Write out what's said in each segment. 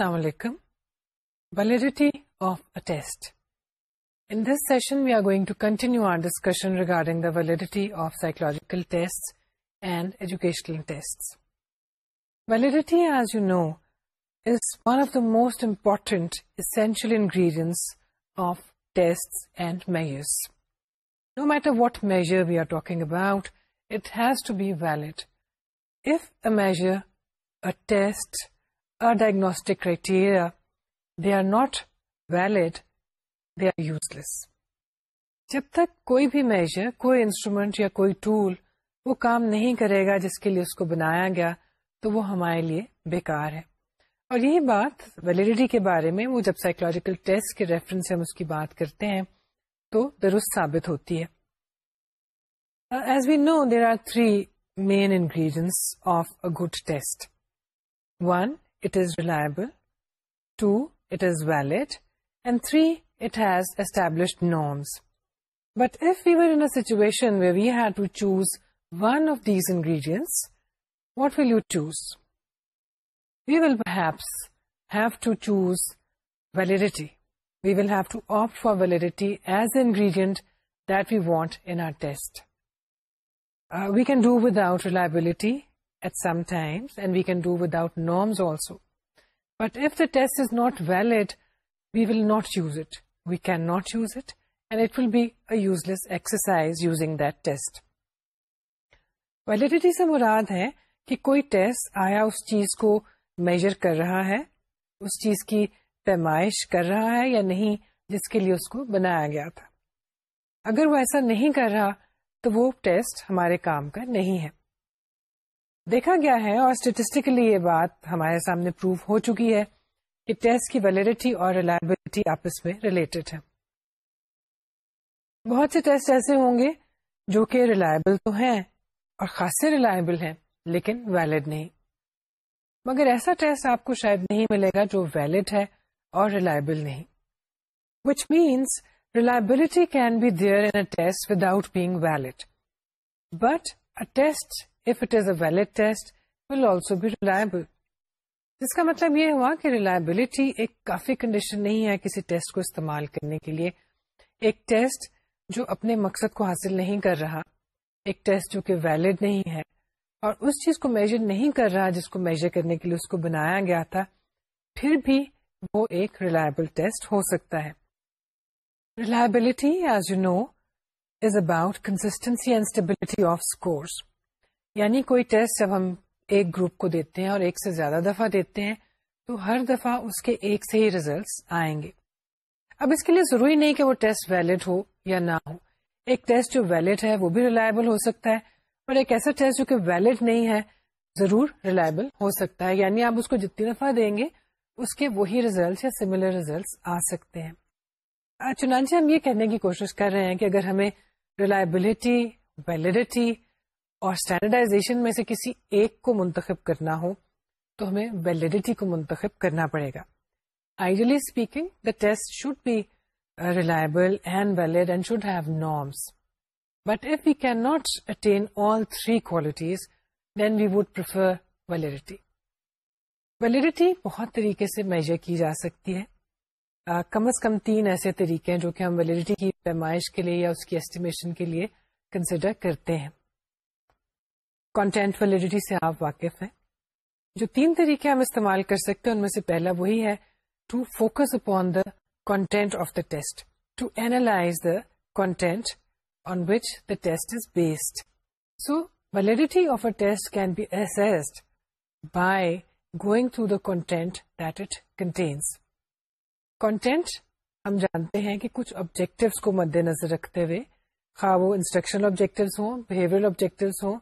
السلام علیکم validity of in this session we are going to continue our discussion regarding the validity of test and educational test validity as you know is one of the most important and ingredients no matter what measure we are talking about it has to be valid a test diagnostic criteria not valid useless جب تک کوئی بھی major کوئی instrument یا کوئی tool وہ کام نہیں کرے گا جس کے لیے اس کو بنایا گیا تو وہ ہمارے لیے بیکار ہے اور یہی بات ویلڈیٹی کے بارے میں وہ جب سائیکولوجیکل ٹیسٹ کے ریفرنس سے ہم اس کی بات کرتے ہیں تو درست ثابت ہوتی ہے as we know there are three main ingredients of a good test one it is reliable. 2. It is valid. And 3. It has established norms. But if we were in a situation where we had to choose one of these ingredients, what will you choose? We will perhaps have to choose validity. We will have to opt for validity as the ingredient that we want in our test. Uh, we can do without reliability at some times and we can do وا test is not valid we will not use it we can not use it we a test validity سے مراد ہے کہ کوئی test آیا اس چیز کو major کر رہا ہے اس چیز کی پیمائش کر رہا ہے یا نہیں جس کے لیے اس کو بنایا گیا تھا اگر وہ ایسا نہیں کر رہا تو وہ ٹیسٹ ہمارے کام کا نہیں ہے دیکھا گیا ہے اور اسٹیٹسٹکلی یہ بات ہمارے سامنے پروف ہو چکی ہے کہ ٹیسٹ کی ویلڈیٹی اور ریلائبلٹی آپس میں ریلیٹڈ ہے بہت سے ٹیسٹ ایسے ہوں گے جو کہ ریلائبل تو ہیں اور خاصے ریلائبل ہیں لیکن ویلڈ نہیں مگر ایسا ٹیسٹ آپ کو شاید نہیں ملے گا جو ویلڈ ہے اور ریلائبل نہیں which means reliability can be there in test without being valid but test valid ٹیسٹو بھی ریلائبل جس کا مطلب یہ ہوا کہ ریلائبلٹی ایک کافی کنڈیشن نہیں ہے کسی ٹیسٹ کو استعمال کرنے کے لیے ایک ٹیسٹ جو اپنے مقصد کو حاصل نہیں کر رہا ایک ٹیسٹ جو کہ ویلڈ نہیں ہے اور اس چیز کو میجر نہیں کر رہا جس کو میجر کرنے کے لیے اس کو بنایا گیا تھا پھر بھی وہ ایک ریلائبل ٹیسٹ ہو سکتا ہے reliability as you know is about and stability of scores یعنی کوئی ٹیسٹ جب ہم ایک گروپ کو دیتے ہیں اور ایک سے زیادہ دفعہ دیتے ہیں تو ہر دفعہ اس کے ایک سے ہی ریزلٹس آئیں گے اب اس کے لیے ضروری نہیں کہ وہ ٹیسٹ ویلڈ ہو یا نہ ہو ایک ٹیسٹ جو ویلڈ ہے وہ بھی ریلائبل ہو سکتا ہے اور ایک ایسا ٹیسٹ جو کہ ویلڈ نہیں ہے ضرور ریلائبل ہو سکتا ہے یعنی آپ اس کو جتنی دفعہ دیں گے اس کے وہی ریزلٹس یا سملر ریزلٹس آ سکتے ہیں چنانچہ ہم یہ کہنے کی کوشش کر رہے ہیں کہ اگر ہمیں ریلائبلٹی ویلڈیٹی اور اسٹینڈرڈائزیشن میں سے کسی ایک کو منتخب کرنا ہو تو ہمیں ویلڈیٹی کو منتخب کرنا پڑے گا ideally speaking the test should be reliable and and valid should have norms but if we can not attain all three qualities then we prefer validity validity بہت طریقے سے میجر کی جا سکتی ہے uh, کم از کم تین ایسے طریقے ہیں جو کہ ہم ویلڈیٹی کی پیمائش کے لیے یا اس کی ایسٹیمیشن کے لیے کنسیڈر کرتے ہیں کانٹینٹ ویلڈیٹی سے آپ واقف ہیں جو تین طریقے ہم استعمال کر سکتے ہیں ان میں سے پہلا وہی ہے to focus upon the content of the test to analyse the content on which the test is based so validity of a test can be assessed by going through the content that it contains content ہم جانتے ہیں کہ کچھ objectives کو مد نظر رکھتے ہوئے خواہ وہ انسٹرکشنل آبجیکٹوس ہوں بہیویئر آبجیکٹوس ہوں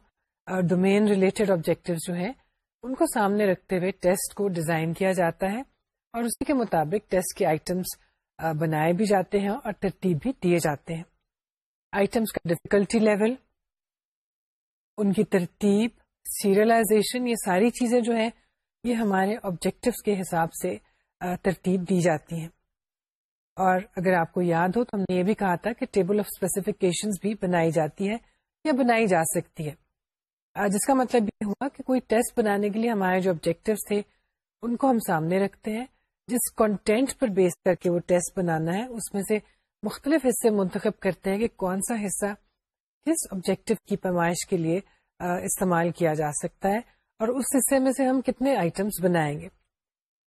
اور ڈومین ریلیٹڈ آبجیکٹو جو ہیں ان کو سامنے رکھتے ہوئے ٹیسٹ کو ڈیزائن کیا جاتا ہے اور اسی کے مطابق ٹیسٹ کے آئٹمس بنائے بھی جاتے ہیں اور ترتیب بھی دیے جاتے ہیں آئٹمس کا ڈفیکلٹی لیول ان کی ترتیب سیریلائزیشن یہ ساری چیزیں جو ہیں یہ ہمارے آبجیکٹوس کے حساب سے ترتیب دی جاتی ہیں اور اگر آپ کو یاد ہو تو ہم نے یہ بھی کہا تھا کہ ٹیبل آف اسپیسیفکیشن بھی بنائی جاتی ہے یا بنائی جا سکتی ہے جس کا مطلب یہ ہوا کہ کوئی ٹیسٹ بنانے کے لیے ہمارے جو آبجیکٹو تھے ان کو ہم سامنے رکھتے ہیں جس کانٹینٹ پر بیس کر کے وہ ٹیسٹ بنانا ہے اس میں سے مختلف حصے منتخب کرتے ہیں کہ کون سا حصہ کس آبجیکٹو کی پیمائش کے لیے استعمال کیا جا سکتا ہے اور اس حصے میں سے ہم کتنے آئٹمس بنائیں گے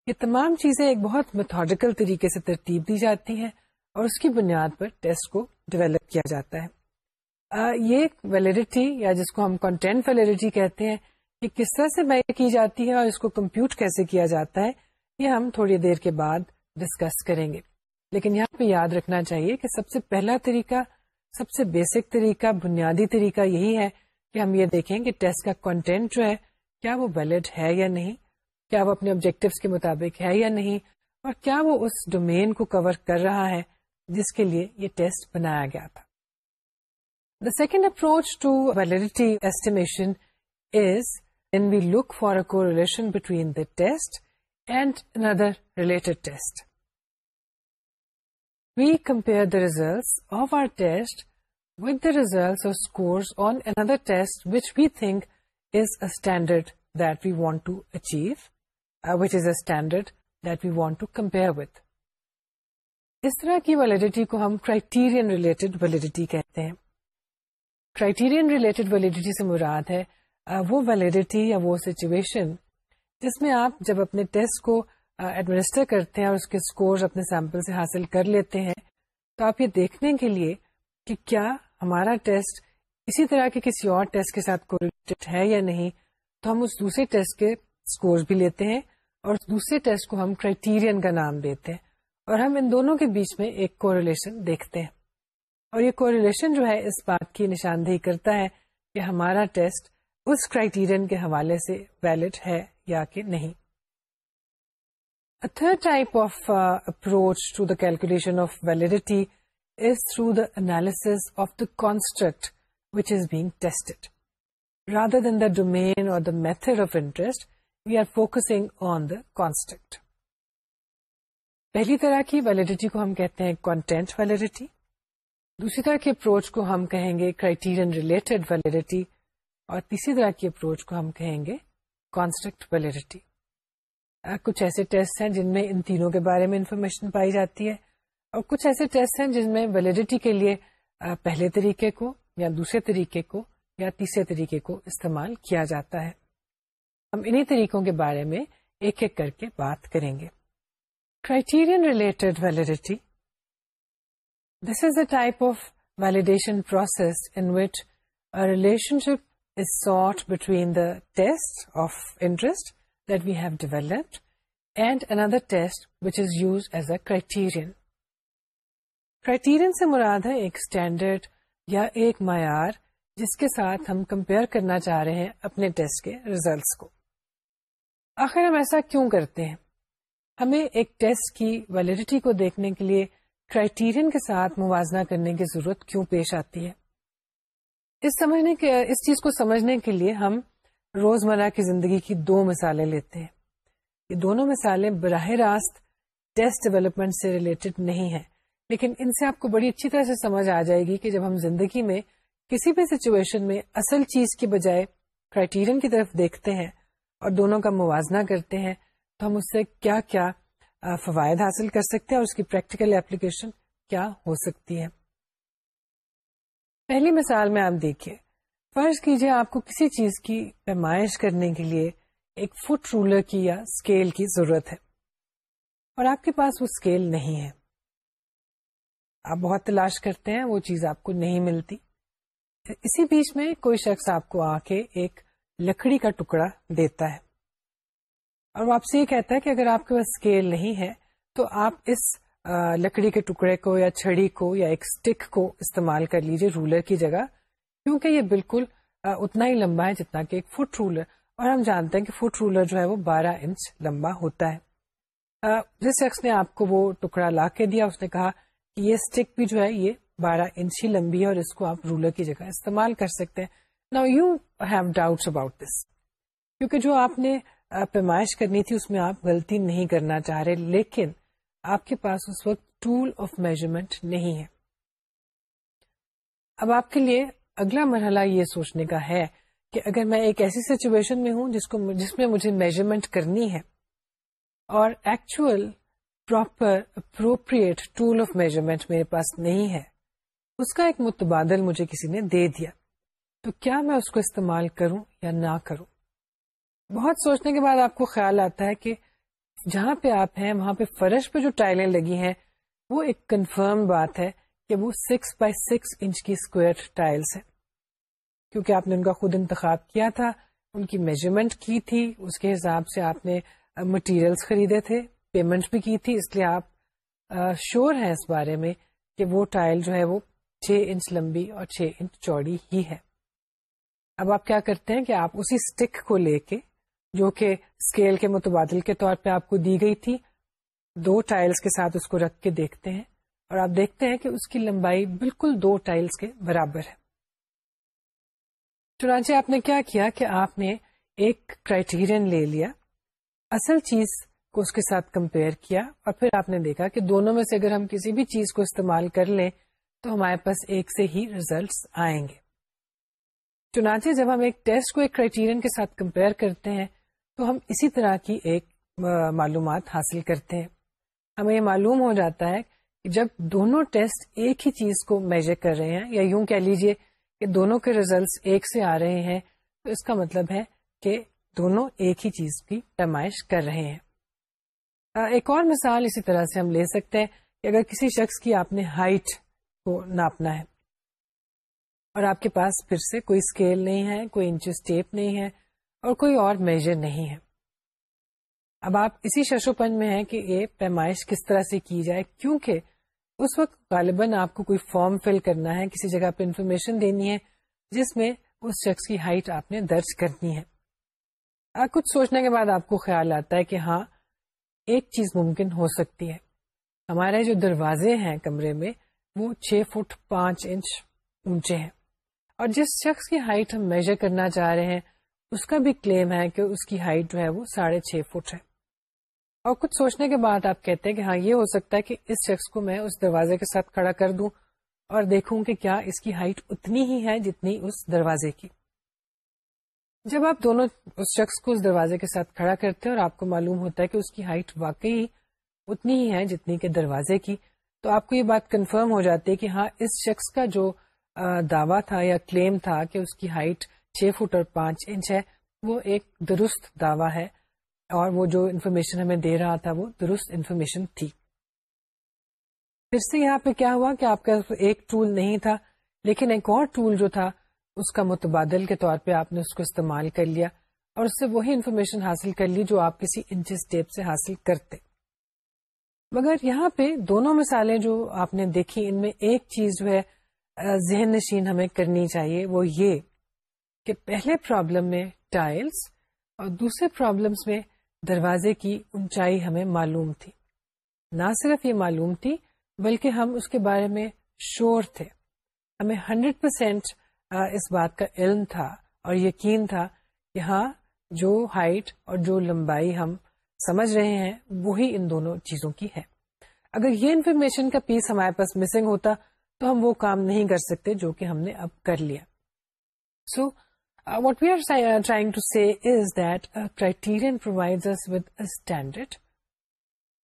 یہ تمام چیزیں ایک بہت میتھوڈیکل طریقے سے ترتیب دی جاتی ہیں اور اس کی بنیاد پر ٹیسٹ کو ڈیولپ کیا جاتا ہے یہ ویلڈیٹی یا جس کو ہم کنٹینٹ ویلڈیٹی کہتے ہیں کہ کس طرح سے میں کی جاتی ہے اور اس کو کمپیوٹ کیسے کیا جاتا ہے یہ ہم تھوڑی دیر کے بعد ڈسکس کریں گے لیکن یہاں پہ یاد رکھنا چاہیے کہ سب سے پہلا طریقہ سب سے بیسک طریقہ بنیادی طریقہ یہی ہے کہ ہم یہ دیکھیں کہ ٹیسٹ کا کنٹینٹ جو ہے کیا وہ ویلڈ ہے یا نہیں کیا وہ اپنے آبجیکٹوس کے مطابق ہے یا نہیں اور کیا وہ اس ڈومین کو کور کر رہا ہے جس کے لیے یہ ٹیسٹ بنایا گیا تھا the second approach to validity estimation is we we look for relation between the test and another related we compare the result of our test with the result on other test which we think is a we want achieve which is a standard that we want to compare with اس طرح کی validity کو ہم criterion related validity کہتے ہیں criterion related validity سے مراد ہے وہ ویلیڈیٹی یا وہ سچویشن جس میں آپ جب اپنے ٹیسٹ کو ایڈمنسٹر کرتے ہیں اور اس کے اسکور اپنے سیمپل سے حاصل کر لیتے ہیں تو آپ یہ دیکھنے کے لیے کہ کیا ہمارا ٹیسٹ اسی طرح کے کسی اور ٹیسٹ کے ساتھ کوریلیٹڈ ہے یا نہیں تو ہم اس دوسرے ٹیسٹ کے اسکور بھی لیتے ہیں اور اس دوسرے ٹیسٹ کو ہم کرائٹیرین کا نام دیتے ہیں اور ہم ان دونوں کے بیچ میں ایک کوریلیشن دیکھتے ہیں اور یہ کوریلیشن جو ہے اس بات کی نشاندہی کرتا ہے کہ ہمارا ٹیسٹ اس کرائٹیرین کے حوالے سے ویلڈ ہے یا کہ نہیں third type of approach to the calculation of validity is through the analysis of the construct which is being tested rather than the domain or the method of interest we are focusing on the پہلی طرح کی validity کو ہم کہتے ہیں content validity دوسری طرح کے اپروچ کو ہم کہیں گے کرائٹیرین ریلیٹڈ ویلڈیٹی اور تیسری طرح کی اپروچ کو ہم کہیں گے کانسٹرکٹ ویلڈیٹی کچھ ایسے ٹیسٹ ہیں جن میں ان تینوں کے بارے میں انفارمیشن پائی جاتی ہے اور کچھ ایسے ٹیسٹ ہیں جن میں ویلڈیٹی کے لیے پہلے طریقے کو یا دوسرے طریقے کو یا تیسرے طریقے کو استعمال کیا جاتا ہے ہم انہیں طریقوں کے بارے میں ایک ایک کر کے بات کریں گے criterion related validity this is a type of validation process relationship is sort between the test of interest and another criterion. Criterion سے مراد ایک اسٹینڈرڈ یا ایک معیار جس کے ساتھ ہم کمپیئر کرنا چاہ رہے ہیں اپنے ٹیسٹ کے ریزلٹس کو آخر ہم ایسا کیوں کرتے ہیں ہمیں ایک ٹیسٹ کی ویلڈیٹی کو دیکھنے کے لیے کرائٹیرین کے ساتھ موازنہ کرنے کی ضرورت کیوں پیش آتی ہے اس سمجھنے کے اس چیز کو سمجھنے کے لیے ہم روزمرہ کی زندگی کی دو مثالیں لیتے ہیں یہ دونوں مثالیں براہ راست ٹیسٹ ڈیولپمنٹ سے ریلیٹڈ نہیں ہیں لیکن ان سے آپ کو بڑی اچھی طرح سے سمجھ آ جائے گی کہ جب ہم زندگی میں کسی بھی سچویشن میں اصل چیز کے بجائے کرائیٹیرین کی طرف دیکھتے ہیں اور دونوں کا موازنہ کرتے ہیں تو ہم اس سے کیا کیا فوائد حاصل کر سکتے ہیں اور اس کی پریکٹیکل اپلیکیشن کیا ہو سکتی ہے پہلی مثال میں آپ دیکھیے فرض کیجیے آپ کو کسی چیز کی پیمائش کرنے کے لیے ایک فٹ رولر کی یا اسکیل کی ضرورت ہے اور آپ کے پاس وہ اسکیل نہیں ہے آپ بہت تلاش کرتے ہیں وہ چیز آپ کو نہیں ملتی اسی بیچ میں کوئی شخص آپ کو آ کے ایک لکڑی کا ٹکڑا دیتا ہے اور وہ آپ سے یہ کہتا ہے کہ اگر آپ کے پاس اسکیل نہیں ہے تو آپ اس لکڑی کے ٹکڑے کو یا چھڑی کو یا ایک اسٹک کو استعمال کر لیجیے رولر کی جگہ کیونکہ یہ بالکل اتنا ہی لمبا ہے جتنا کہ ایک فٹ رولر اور ہم جانتے ہیں کہ فٹ رولر جو ہے وہ بارہ انچ لمبا ہوتا ہے جس شخص نے آپ کو وہ ٹکڑا لا کے دیا اس نے کہا کہ یہ اسٹک بھی جو ہے یہ بارہ انچ ہی لمبی ہے اور اس کو آپ رولر کی جگہ استعمال کر سکتے ہیں نا you have doubt about this کیونکہ جو آپ نے پیمائش کرنی تھی اس میں آپ غلطی نہیں کرنا چاہ رہے لیکن آپ کے پاس اس وقت ٹول آف میجرمنٹ نہیں ہے اب آپ کے لیے اگلا مرحلہ یہ سوچنے کا ہے کہ اگر میں ایک ایسی سچویشن میں ہوں جس کو جس میں مجھے میجرمنٹ کرنی ہے اور actual proper appropriate tool of measurement میرے پاس نہیں ہے اس کا ایک متبادل مجھے کسی نے دے دیا تو کیا میں اس کو استعمال کروں یا نہ کروں بہت سوچنے کے بعد آپ کو خیال آتا ہے کہ جہاں پہ آپ ہیں وہاں پہ فرش پہ جو ٹائلیں لگی ہیں وہ ایک کنفرم بات ہے کہ وہ سکس بائی سکس انچ کی اسکوئر ٹائلس ہے کیونکہ آپ نے ان کا خود انتخاب کیا تھا ان کی میجرمنٹ کی تھی اس کے حساب سے آپ نے مٹیریلس خریدے تھے پیمنٹ بھی کی تھی اس لیے آپ شور ہیں اس بارے میں کہ وہ ٹائل جو ہے وہ چھ انچ لمبی اور چھ انچ چوڑی ہی ہے اب آپ کیا کرتے ہیں کہ آپ اسی اسٹک کو لے کے جو کہ اسکیل کے متبادل کے طور پہ آپ کو دی گئی تھی دو ٹائلز کے ساتھ اس کو رکھ کے دیکھتے ہیں اور آپ دیکھتے ہیں کہ اس کی لمبائی بالکل دو ٹائلز کے برابر ہے چنانچہ آپ نے کیا کیا کہ آپ نے ایک کرائٹیرئن لے لیا اصل چیز کو اس کے ساتھ کمپیئر کیا اور پھر آپ نے دیکھا کہ دونوں میں سے اگر ہم کسی بھی چیز کو استعمال کر لیں تو ہمارے پاس ایک سے ہی ریزلٹس آئیں گے چنانچہ جب ہم ایک ٹیسٹ کو ایک کرائٹیرئن کے ساتھ کمپیئر کرتے ہیں تو ہم اسی طرح کی ایک معلومات حاصل کرتے ہیں ہمیں یہ معلوم ہو جاتا ہے کہ جب دونوں ٹیسٹ ایک ہی چیز کو میجر کر رہے ہیں یا یوں کہہ لیجئے کہ دونوں کے ریزلٹس ایک سے آ رہے ہیں تو اس کا مطلب ہے کہ دونوں ایک ہی چیز کی پیمائش کر رہے ہیں ایک اور مثال اسی طرح سے ہم لے سکتے ہیں کہ اگر کسی شخص کی آپ نے ہائٹ کو ناپنا ہے اور آپ کے پاس پھر سے کوئی اسکیل نہیں ہے کوئی انچ اسٹیپ نہیں ہے اور کوئی اور میجر نہیں ہے اب آپ اسی ششوپن میں ہیں کہ یہ پیمائش کس طرح سے کی جائے کیونکہ اس وقت غالباً آپ کو کوئی فارم فل کرنا ہے کسی جگہ پہ انفارمیشن دینی ہے جس میں اس شخص کی ہائٹ آپ نے درج کرنی ہے کچھ سوچنے کے بعد آپ کو خیال آتا ہے کہ ہاں ایک چیز ممکن ہو سکتی ہے ہمارے جو دروازے ہیں کمرے میں وہ چھ فٹ پانچ انچ اونچے ہیں اور جس شخص کی ہائٹ ہم میجر کرنا چاہ رہے ہیں اس کا بھی کلیم ہے کہ اس کی ہائٹ جو ہے وہ ساڑھے چھ فٹ ہے اور کچھ سوچنے کے بعد آپ کہتے ہیں کہ ہاں یہ ہو سکتا ہے کہ اس شخص کو میں اس دروازے کے ساتھ کھڑا کر دوں اور دیکھوں کہ کیا اس کی ہائٹ اتنی ہی ہے جتنی اس دروازے کی جب آپ دونوں اس شخص کو اس دروازے کے ساتھ کھڑا کرتے ہیں اور آپ کو معلوم ہوتا ہے کہ اس کی ہائٹ واقعی اتنی ہی ہے جتنی کہ دروازے کی تو آپ کو یہ بات کنفرم ہو جاتی ہے کہ ہاں اس شخص کا جو دعویٰ تھا یا کلیم تھا کہ اس کی ہائٹ چھ فٹ اور پانچ انچ ہے وہ ایک درست دعویٰ ہے اور وہ جو انفارمیشن ہمیں دے رہا تھا وہ درست انفارمیشن تھی پھر سے یہاں پہ کیا ہوا کہ آپ کا ایک ٹول نہیں تھا لیکن ایک اور ٹول جو تھا اس کا متبادل کے طور پہ آپ نے اس کو استعمال کر لیا اور اس سے وہی انفارمیشن حاصل کر لی جو آپ کسی انچ اسٹیپ سے حاصل کرتے مگر یہاں پہ دونوں مثالیں جو آپ نے دیکھی ان میں ایک چیز جو ہے ذہن نشین ہمیں کرنی چاہیے وہ یہ کہ پہلے پرابلم میں ٹائلس اور دوسرے پرابلمس میں دروازے کی اونچائی ہمیں معلوم تھی نہ صرف یہ معلوم تھی بلکہ ہم اس کے بارے میں شور تھے ہمیں ہنڈریڈ پرسینٹ اس بات کا علم تھا اور یقین تھا کہ ہاں جو ہائٹ اور جو لمبائی ہم سمجھ رہے ہیں وہی ان دونوں چیزوں کی ہے اگر یہ انفارمیشن کا پیس ہمارے پاس مسنگ ہوتا تو ہم وہ کام نہیں کر سکتے جو کہ ہم نے اب کر لیا so so, what we are trying to see is that criterion پروائزرڈ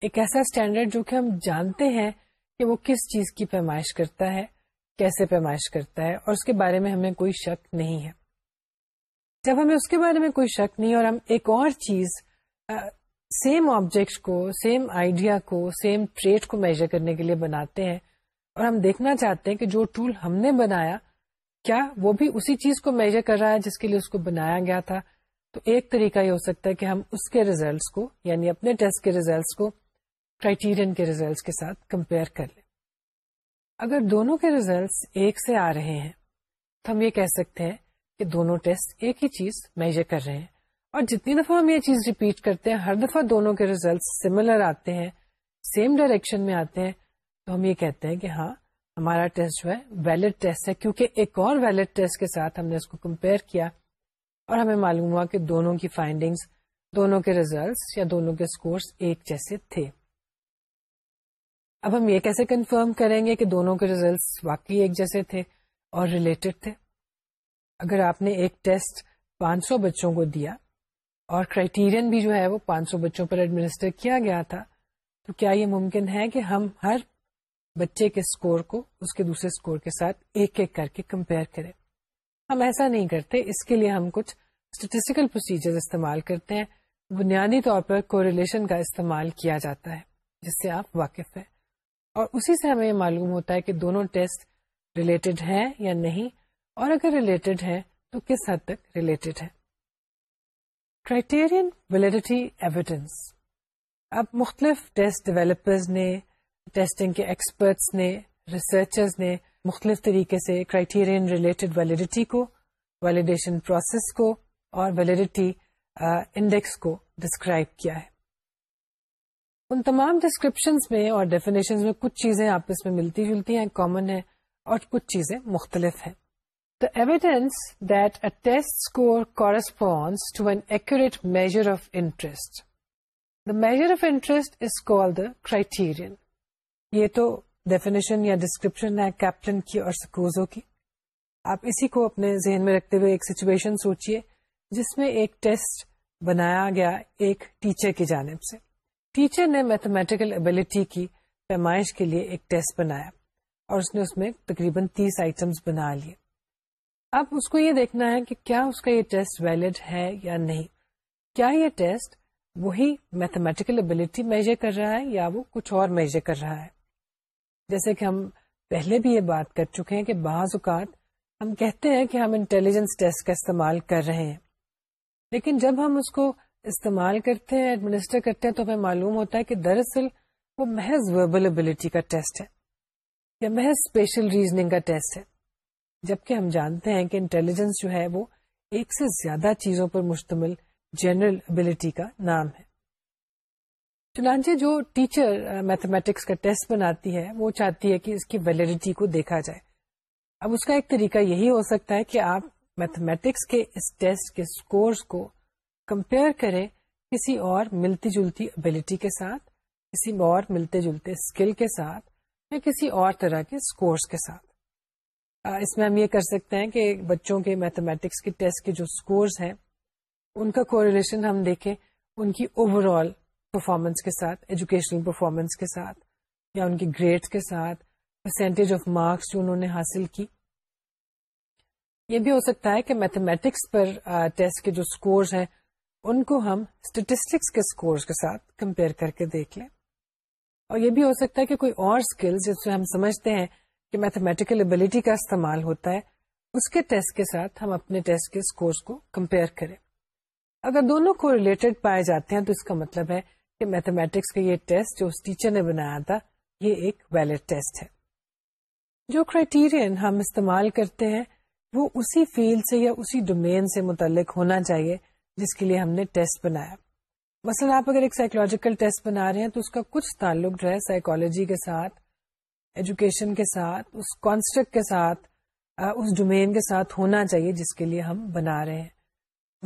ایک ایسا اسٹینڈرڈ جو کہ ہم جانتے ہیں کہ وہ کس چیز کی پیمائش کرتا ہے کیسے پیمائش کرتا ہے اور اس کے بارے میں ہمیں کوئی شک نہیں ہے جب ہمیں اس کے بارے میں کوئی شک نہیں اور ہم ایک اور چیز سیم آبجیکٹ کو سیم آئیڈیا کو سیم ٹریٹ کو میجر کرنے کے لیے بناتے ہیں اور ہم دیکھنا چاہتے ہیں کہ جو ٹول ہم نے بنایا کیا وہ بھی اسی چیز کو میجر کر رہا ہے جس کے لیے اس کو بنایا گیا تھا تو ایک طریقہ یہ ہو سکتا ہے کہ ہم اس کے ریزلٹس کو یعنی اپنے ٹیسٹ کے ریزلٹس کو کرائیٹیرین کے ریزلٹس کے ساتھ کمپیئر کر لیں اگر دونوں کے ریزلٹس ایک سے آ رہے ہیں تو ہم یہ کہہ سکتے ہیں کہ دونوں ٹیسٹ ایک ہی چیز میجر کر رہے ہیں اور جتنی دفعہ ہم یہ چیز ریپیٹ کرتے ہیں ہر دفعہ دونوں کے ریزلٹس سملر آتے ہیں سیم ڈائریکشن میں آتے ہیں تو ہم یہ کہتے ہیں کہ ہاں ہمارا ٹیسٹ جو ہے ویلڈ ٹیسٹ ہے کیونکہ ایک اور ویلڈ ٹیسٹ کے ساتھ ہم نے اس کو کمپیئر کیا اور ہمیں معلوم ہوا کہ دونوں کی فائنڈنگز دونوں کے ریزلٹس یا دونوں کے اسکورس ایک جیسے تھے اب ہم یہ کیسے کنفرم کریں گے کہ دونوں کے ریزلٹس واقعی ایک جیسے تھے اور ریلیٹڈ تھے اگر آپ نے ایک ٹیسٹ پانچ سو بچوں کو دیا اور کرائٹیرین بھی جو ہے وہ پانچ سو بچوں پر ایڈمنسٹر کیا گیا تھا تو کیا یہ ممکن ہے کہ ہم ہر بچے کے اسکور کو اس کے دوسرے اسکور کے ساتھ ایک ایک کر کے کمپیئر کریں ہم ایسا نہیں کرتے اس کے لیے ہم کچھ اسٹیٹسٹیکل پروسیجر استعمال کرتے ہیں بنیادی طور پر کوریلیشن کا استعمال کیا جاتا ہے جس سے آپ واقف ہیں اور اسی سے ہمیں یہ معلوم ہوتا ہے کہ دونوں ٹیسٹ ریلیٹڈ ہیں یا نہیں اور اگر ریلیٹڈ ہیں تو کس حد تک ریلیٹڈ ہے کرائٹیرین ویلیڈیٹی ایویڈینس اب مختلف ٹیسٹ ڈیویلپرز نے ٹیسٹنگ کے ایکسپرٹس نے ریسرچرز نے مختلف طریقے سے کرائٹیرین ریلیٹڈ ویلیڈیٹی کو ویلیڈیشن پروسیس کو اور ویلیڈیٹی انڈیکس کو ڈسکرائب کیا ہے ان تمام ڈسکرپشنس میں اور ڈیفینیشنز میں کچھ چیزیں آپس میں ملتی جلتی ہیں کامن ہیں اور کچھ چیزیں مختلف ہیں the evidence that a test score corresponds to an act measure of interest the measure of interest is call the criterion یہ تو ڈیفینیشن یا ڈسکرپشن ہے کیپٹن کی اور سکوزو کی آپ اسی کو اپنے ذہن میں رکھتے ہوئے ایک سچویشن سوچیے جس میں ایک ٹیسٹ بنایا گیا ایک ٹیچر کی جانب سے ٹیچر نے میتھمیٹیکل ابلٹی کی پیمائش کے لیے ایک ٹیسٹ بنایا اور اس نے اس میں تقریباً تیس آئٹم بنا لیے اب اس کو یہ دیکھنا ہے کہ کیا اس کا یہ ٹیسٹ ویلڈ ہے یا نہیں کیا یہ ٹیسٹ وہی میتھمیٹیکل ابلٹی میجر کر رہا ہے یا وہ کچھ اور میجر کر رہا ہے جیسے کہ ہم پہلے بھی یہ بات کر چکے ہیں کہ بعض اوقات ہم کہتے ہیں کہ ہم انٹیلیجنس ٹیسٹ کا استعمال کر رہے ہیں لیکن جب ہم اس کو استعمال کرتے ہیں ایڈمنسٹر کرتے ہیں تو ہمیں معلوم ہوتا ہے کہ دراصل وہ محض وربل ابلیٹی کا ٹیسٹ ہے یا محض اسپیشل ریزننگ کا ٹیسٹ ہے جبکہ ہم جانتے ہیں کہ انٹیلیجنس جو ہے وہ ایک سے زیادہ چیزوں پر مشتمل جنرل ابلٹی کا نام ہے چنانچہ جو ٹیچر میتھمیٹکس کا ٹیسٹ بناتی ہے وہ چاہتی ہے کہ اس کی ویلڈیٹی کو دیکھا جائے اب اس کا ایک طریقہ یہی ہو سکتا ہے کہ آپ میتھمیٹکس کے اس ٹیسٹ کے اسکورس کو کمپیئر کریں کسی اور ملتی جلتی ابیلٹی کے ساتھ کسی اور ملتے جلتے اسکل کے ساتھ یا کسی اور طرح کے اسکورس کے ساتھ اس میں ہم یہ کر سکتے ہیں کہ بچوں کے میتھمیٹکس کے ٹیسٹ کے جو اسکورس ہیں ان کا کوریلیشن ہم دیکھیں ان کی اوور آل پرفارمنس کے ساتھ ایجوکیشنل پرفارمنس کے ساتھ یا ان کی گریڈس کے ساتھ پرسینٹیج آف مارکس جو انہوں نے حاصل کی یہ بھی ہو سکتا ہے کہ میتھمیٹکس پر ٹیسٹ کے جو ہیں ان کو ہم اسٹیٹسٹکس کے اسکورس کے ساتھ کمپیئر کر کے دیکھ لیں اور یہ بھی ہو سکتا ہے کہ کوئی اور اسکل جس میں ہم سمجھتے ہیں کہ میتھمیٹیکل ابلٹی کا استعمال ہوتا ہے اس کے ٹیسٹ کے ساتھ ہم اپنے ٹیسٹ کے اسکورس کو کمپیئر کریں اگر دونوں کو ریلیٹڈ پائے جاتے ہیں تو اس کا مطلب ہے کہ میتھمیٹکس کا یہ ٹیسٹ جو اس ٹیچر نے بنایا تھا یہ ایک ویلڈ ٹیسٹ ہے جو کرائٹیرین ہم استعمال کرتے ہیں وہ اسی فیلڈ سے یا اسی ڈومین سے متعلق ہونا چاہیے جس کے لیے ہم نے ٹیسٹ بنایا مثلا آپ اگر ایک سائیکولوجیکل ٹیسٹ بنا رہے ہیں تو اس کا کچھ تعلق جو ہے سائیکولوجی کے ساتھ ایجوکیشن کے ساتھ اس کانسٹرکٹ کے ساتھ اس ڈومین کے ساتھ ہونا چاہیے جس کے لیے ہم بنا رہے ہیں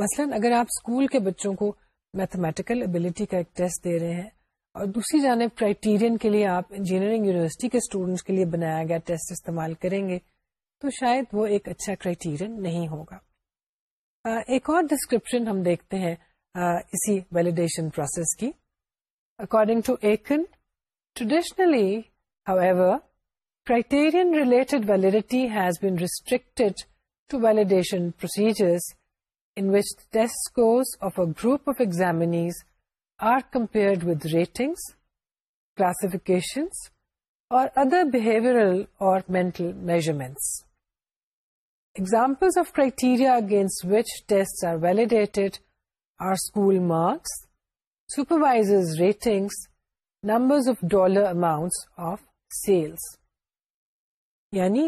مثلا اگر آپ اسکول کے بچوں کو میتھمیٹیکل ابلیٹی کا ایک ٹیسٹ دے رہے ہیں اور دوسری جانب کرائٹیرین کے لیے آپ انجینئرنگ یونیورسٹی کے اسٹوڈینٹس کے لیے بنایا گیا ٹیسٹ استعمال کریں گے تو شاید وہ ایک اچھا کرائٹیرین نہیں ہوگا ایک اور ڈسکرپشن ہم دیکھتے ہیں اسی ویلیڈیشن پروسیس کی according to Aiken traditionally however criterion related has been restricted to validation procedures group of exam class behaviour example of criteria against waste are validated are school marks supervise ratings number of dollar amount of sales یعنی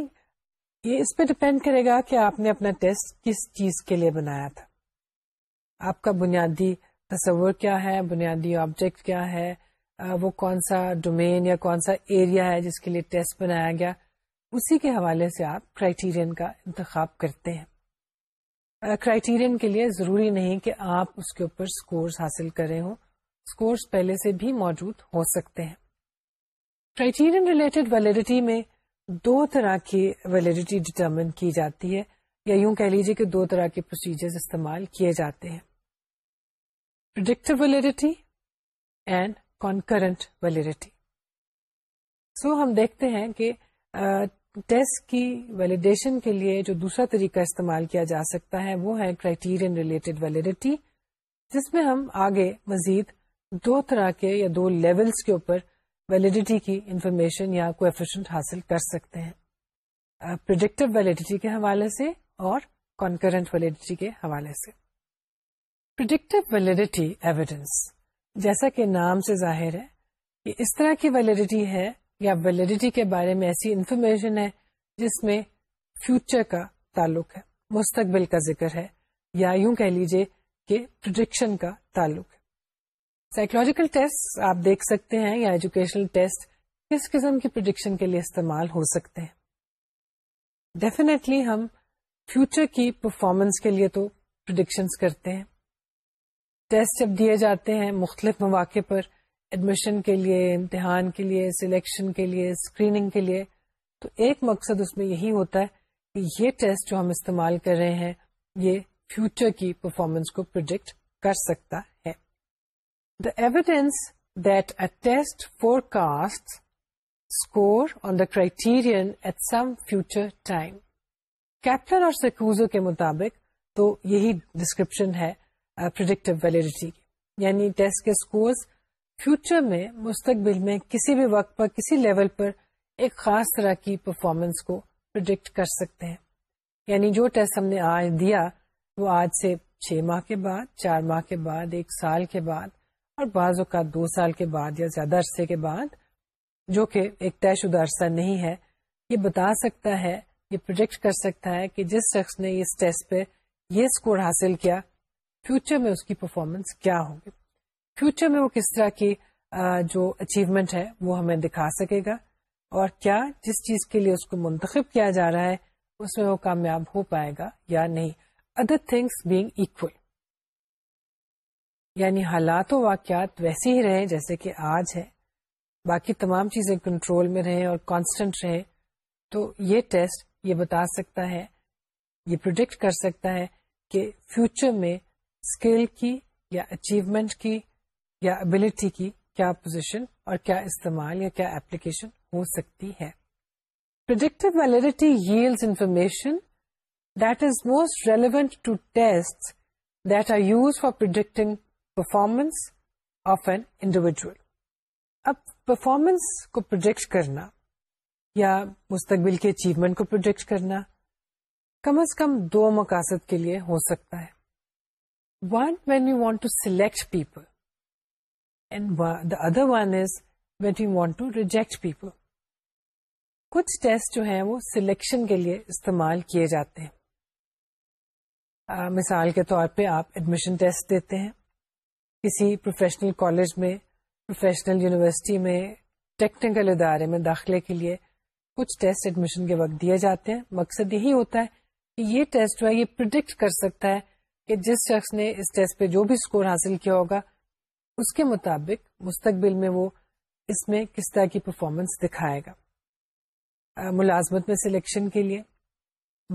یہ اس پہ depend کرے گا کہ آپ نے اپنا test کس چیز کے لیے بنایا تھا آپ کا بنیادی تصور کیا ہے بنیادی آبجیکٹ کیا ہے وہ کون سا ڈومین یا کون سا ایریا ہے جس کے لیے ٹیسٹ بنایا گیا اسی کے حوالے سے آپ کرائیٹیرین کا انتخاب کرتے ہیں کرائٹیرین کے لیے ضروری نہیں کہ آپ اس کے اوپر اسکورس حاصل کرے ہوں اسکورس پہلے سے بھی موجود ہو سکتے ہیں کرائیٹیرین ریلیٹڈ ویلڈیٹی میں دو طرح کی ویلڈیٹی ڈٹرمن کی جاتی ہے یا یوں کہہ لیجیے کہ دو طرح کے پروسیجر استعمال کیے جاتے ہیں اینڈ کانکرنٹ سو ہم دیکھتے ہیں کہ ٹیسٹ کی ویلیڈیشن کے لیے جو دوسرا طریقہ استعمال کیا جا سکتا ہے وہ ہے کرائٹیرین ریلیٹڈ ویلڈیٹی جس میں ہم آگے مزید دو طرح کے یا دو لیولز کے اوپر ویلڈیٹی کی انفارمیشن یا کوفیشنٹ حاصل کر سکتے ہیں پرڈکٹیو ویلیڈیٹی کے حوالے سے اور کنکرنٹ ویلیڈیٹی کے حوالے سے پرڈکٹیو ویلیڈیٹی ایویڈینس جیسا کہ نام سے ظاہر ہے اس طرح کی ویلیڈیٹی ہے یا ویلیڈیٹی کے بارے میں ایسی انفارمیشن ہے جس میں فیوچر کا تعلق ہے مستقبل کا ذکر ہے یا یوں کہہ لیجیے کہ پرڈکشن کا تعلق ہے سائیکولوجیکل ٹیسٹ آپ دیکھ سکتے ہیں یا ایجوکیشنل ٹیسٹ کس قسم کی پروڈکشن کے لیے استعمال ہو سکتے ہیں ڈیفینیٹلی ہم فیوچر کی پرفارمنس کے لیے تو پرڈکشنس کرتے ہیں ٹیسٹ جب دیے جاتے ہیں مختلف مواقع پر ایڈمیشن کے لیے امتحان کے لیے سلیکشن کے لیے اسکریننگ کے لیے تو ایک مقصد اس میں یہی ہوتا ہے کہ یہ ٹیسٹ جو ہم استعمال کر رہے ہیں یہ فیوچر کی پرفارمنس کو پرڈکٹ کر سکتا ہے evidence that a test forecast criteria اور مطابق تو یہی ڈسکرپشن ہے یعنی ٹیسٹ کے scores فیوچر میں مستقبل میں کسی بھی وقت پر کسی لیول پر ایک خاص طرح کی پرفارمنس کو پرڈکٹ کر سکتے ہیں یعنی جو ٹیسٹ ہم نے آج دیا وہ آج سے چھ ماہ کے بعد چار ماہ کے بعد ایک سال کے بعد اور بعض اوقات دو سال کے بعد یا زیادہ عرصے کے بعد جو کہ ایک طے شدہ عرصہ نہیں ہے یہ بتا سکتا ہے یہ پروجیکٹ کر سکتا ہے کہ جس شخص نے اس ٹیسٹ پہ یہ اسکور حاصل کیا فیوچر میں اس کی پرفارمنس کیا ہوگی فیوچر میں وہ کس طرح کی جو اچیومنٹ ہے وہ ہمیں دکھا سکے گا اور کیا جس چیز کے لیے اس کو منتخب کیا جا رہا ہے اس میں وہ کامیاب ہو پائے گا یا نہیں ادر تھنگس بینگ اکول یعنی حالات و واقعات ویسے ہی رہیں جیسے کہ آج ہے باقی تمام چیزیں کنٹرول میں رہیں اور کانسٹنٹ رہیں تو یہ ٹیسٹ یہ بتا سکتا ہے یہ پروڈکٹ کر سکتا ہے کہ فیوچر میں اسکل کی یا اچیومنٹ کی یا ابلٹی کی کیا پوزیشن اور کیا استعمال یا کیا اپلیکیشن ہو سکتی ہے predictive validity yields information that is most relevant to test that are use for predicting performance of an individual اب پرفارمنس کو پروجیکٹ کرنا یا مستقبل کے اچیومنٹ کو پروجیکٹ کرنا کم از کم دو مقاصد کے لیے ہو سکتا ہے one when you want to select people and the other one is when you want to reject people کچھ ٹیسٹ جو ہیں وہ سلیکشن کے لیے استعمال کیے جاتے ہیں مثال کے طور پہ آپ ایڈمیشن ٹیسٹ دیتے ہیں کسی پروفیشنل کالج میں پروفیشنل یونیورسٹی میں ٹیکنیکل ادارے میں داخلے کے لیے کچھ ٹیسٹ ایڈمیشن کے وقت دیے جاتے ہیں مقصد یہی ہوتا ہے کہ یہ ٹیسٹ جو ہے یہ پرڈکٹ کر سکتا ہے کہ جس شخص نے اس ٹیسٹ پہ جو بھی اسکور حاصل کیا ہوگا اس کے مطابق مستقبل میں وہ اس میں کس طرح کی پرفارمنس دکھائے گا ملازمت میں سلیکشن کے لیے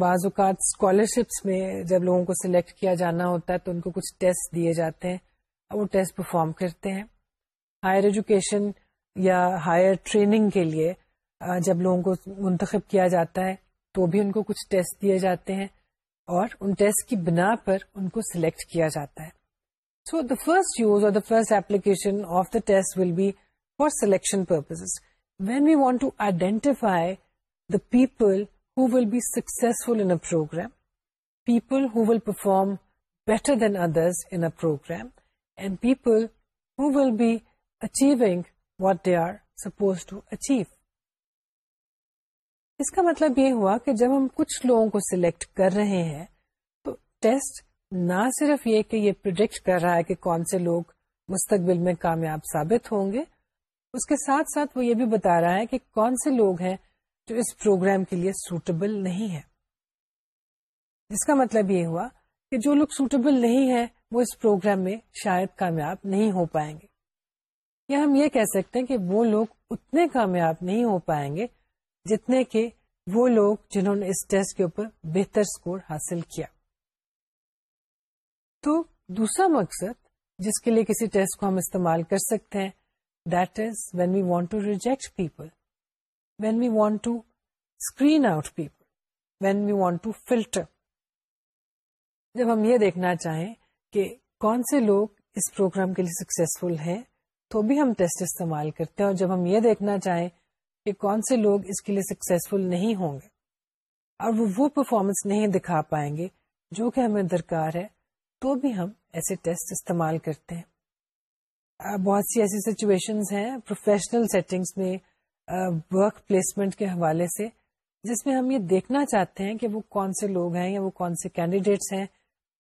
بعض اوقات اسکالرشپس میں جب لوگوں کو سلیکٹ کیا جانا ہوتا ہے تو ان کو کچھ ٹیسٹ دیے جاتے ہیں وہ ٹیسٹ پرفارم کرتے ہیں ہائر ایجوکیشن یا ہائر ٹریننگ کے لیے جب لوگوں کو منتخب کیا جاتا ہے تو بھی ان کو کچھ ٹیسٹ دیے جاتے ہیں اور ان ٹیسٹ کی بنا پر ان کو سلیکٹ کیا جاتا ہے سو the first use or the first application of the test will be for selection purpose when we want to identify the people successful in program people who will perform better than others in program people who will be achieving what they are suppose to achieve اس کا مطلب یہ ہوا کہ جب ہم کچھ لوگوں کو سلیکٹ کر رہے ہیں تو ٹیسٹ نہ صرف یہ کہ یہ پرڈکٹ کر رہا ہے کہ کون سے لوگ مستقبل میں کامیاب ثابت ہوں گے اس کے ساتھ ساتھ وہ یہ بھی بتا رہا ہے کہ کون سے لوگ ہیں جو اس پروگرام کے لیے سوٹیبل نہیں ہے جس کا مطلب یہ ہوا کہ جو لوگ سوٹیبل نہیں ہے وہ اس پروگرام میں شاید کامیاب نہیں ہو پائیں گے یا ہم یہ کہہ سکتے ہیں کہ وہ لوگ اتنے کامیاب نہیں ہو پائیں گے جتنے کہ وہ لوگ جنہوں نے اس ٹیسٹ کے اوپر بہتر اسکور حاصل کیا تو دوسرا مقصد جس کے لیے کسی ٹیسٹ کو ہم استعمال کر سکتے ہیں that is when we want to reject people when we want to screen out people when we want to filter جب ہم یہ دیکھنا چاہیں کہ کون سے لوگ اس پروگرام کے لیے سکسیزفل ہیں تو بھی ہم ٹیسٹ استعمال کرتے ہیں اور جب ہم یہ دیکھنا چاہیں کہ کون سے لوگ اس کے لیے سکسیزفل نہیں ہوں گے اور وہ وہ پرفارمنس نہیں دکھا پائیں گے جو کہ ہمیں درکار ہے تو بھی ہم ایسے ٹیسٹ استعمال کرتے ہیں بہت سی ایسی سچویشنز ہیں پروفیشنل سیٹنگز میں ورک پلیسمنٹ کے حوالے سے جس میں ہم یہ دیکھنا چاہتے ہیں کہ وہ کون سے لوگ ہیں یا وہ کون سے کینڈیڈیٹس ہیں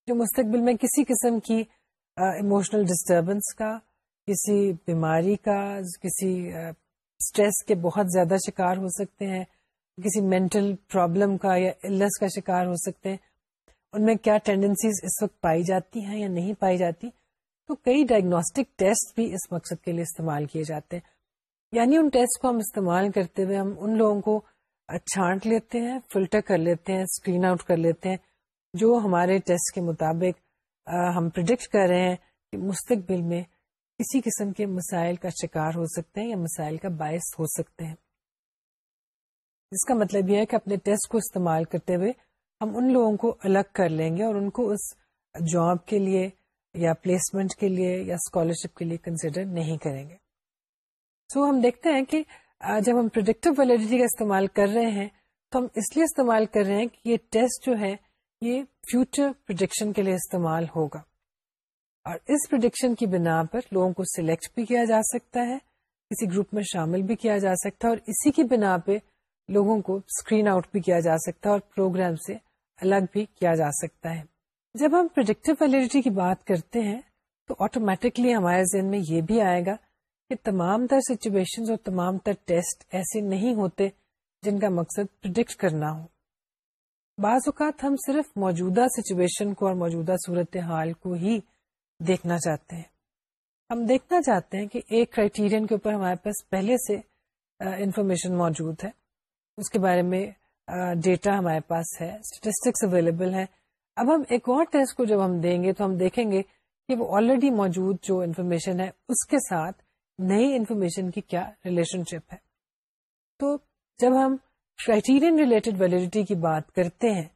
جو مستقبل میں کسی قسم کی ایموشنل ڈسٹربنس کا کسی بیماری کا کسی اسٹریس کے بہت زیادہ شکار ہو سکتے ہیں کسی مینٹل پرابلم کا یا النس کا شکار ہو سکتے ہیں ان میں کیا ٹینڈنسیز اس وقت پائی جاتی ہیں یا نہیں پائی جاتی تو کئی ڈائگنوسٹک ٹیسٹ بھی اس مقصد کے لیے استعمال کیے جاتے ہیں یعنی ان ٹیسٹ کو ہم استعمال کرتے ہوئے ہم ان لوگوں کو چھانٹ لیتے ہیں فلٹر کر لیتے ہیں اسکرین آؤٹ کر لیتے ہیں جو ہمارے ٹیسٹ کے مطابق ہم پرڈکٹ کر رہے ہیں کہ مستقبل میں کسی قسم کے مسائل کا شکار ہو سکتے ہیں یا مسائل کا باعث ہو سکتے ہیں اس کا مطلب یہ ہے کہ اپنے ٹیسٹ کو استعمال کرتے ہوئے ہم ان لوگوں کو الگ کر لیں گے اور ان کو اس جاب کے لیے یا پلیسمنٹ کے لیے یا اسکالرشپ کے لیے کنسیڈر نہیں کریں گے سو so, ہم دیکھتے ہیں کہ جب ہم پرڈکٹیو ویلیڈیٹی کا استعمال کر رہے ہیں تو ہم اس لیے استعمال کر رہے ہیں کہ یہ ٹیسٹ جو ہے یہ فیوچر پرڈکشن کے لیے استعمال ہوگا اور اس پرڈکشن کی بنا پر لوگوں کو سلیکٹ بھی کیا جا سکتا ہے کسی گروپ میں شامل بھی کیا جا سکتا ہے اور اسی کی بنا پہ لوگوں کو اسکرین آؤٹ بھی کیا جا سکتا ہے اور پروگرام سے الگ بھی کیا جا سکتا ہے جب ہم ویلیڈیٹی کی بات کرتے ہیں تو آٹومیٹکلی ہمارے ذہن میں یہ بھی آئے گا کہ تمام تر سچویشن اور تمام تر ٹیسٹ ایسے نہیں ہوتے جن کا مقصد پرڈکٹ کرنا ہو بعض اوقات ہم صرف موجودہ سچویشن کو اور موجودہ صورت حال کو ہی دیکھنا چاہتے ہیں ہم دیکھنا چاہتے ہیں کہ ایک کرائیٹیرین کے اوپر ہمارے پاس پہلے سے انفارمیشن موجود ہے اس کے بارے میں ڈیٹا ہمارے پاس ہے اسٹیٹسٹکس اویلیبل ہے اب ہم ایک اور ٹیسٹ کو جب ہم دیں گے تو ہم دیکھیں گے کہ وہ آلریڈی موجود جو انفارمیشن ہے اس کے ساتھ نئی انفارمیشن کی کیا ریلیشن شپ ہے تو جب ہم کرائٹیرین ریلیٹڈ ویلڈیٹی کی بات کرتے ہیں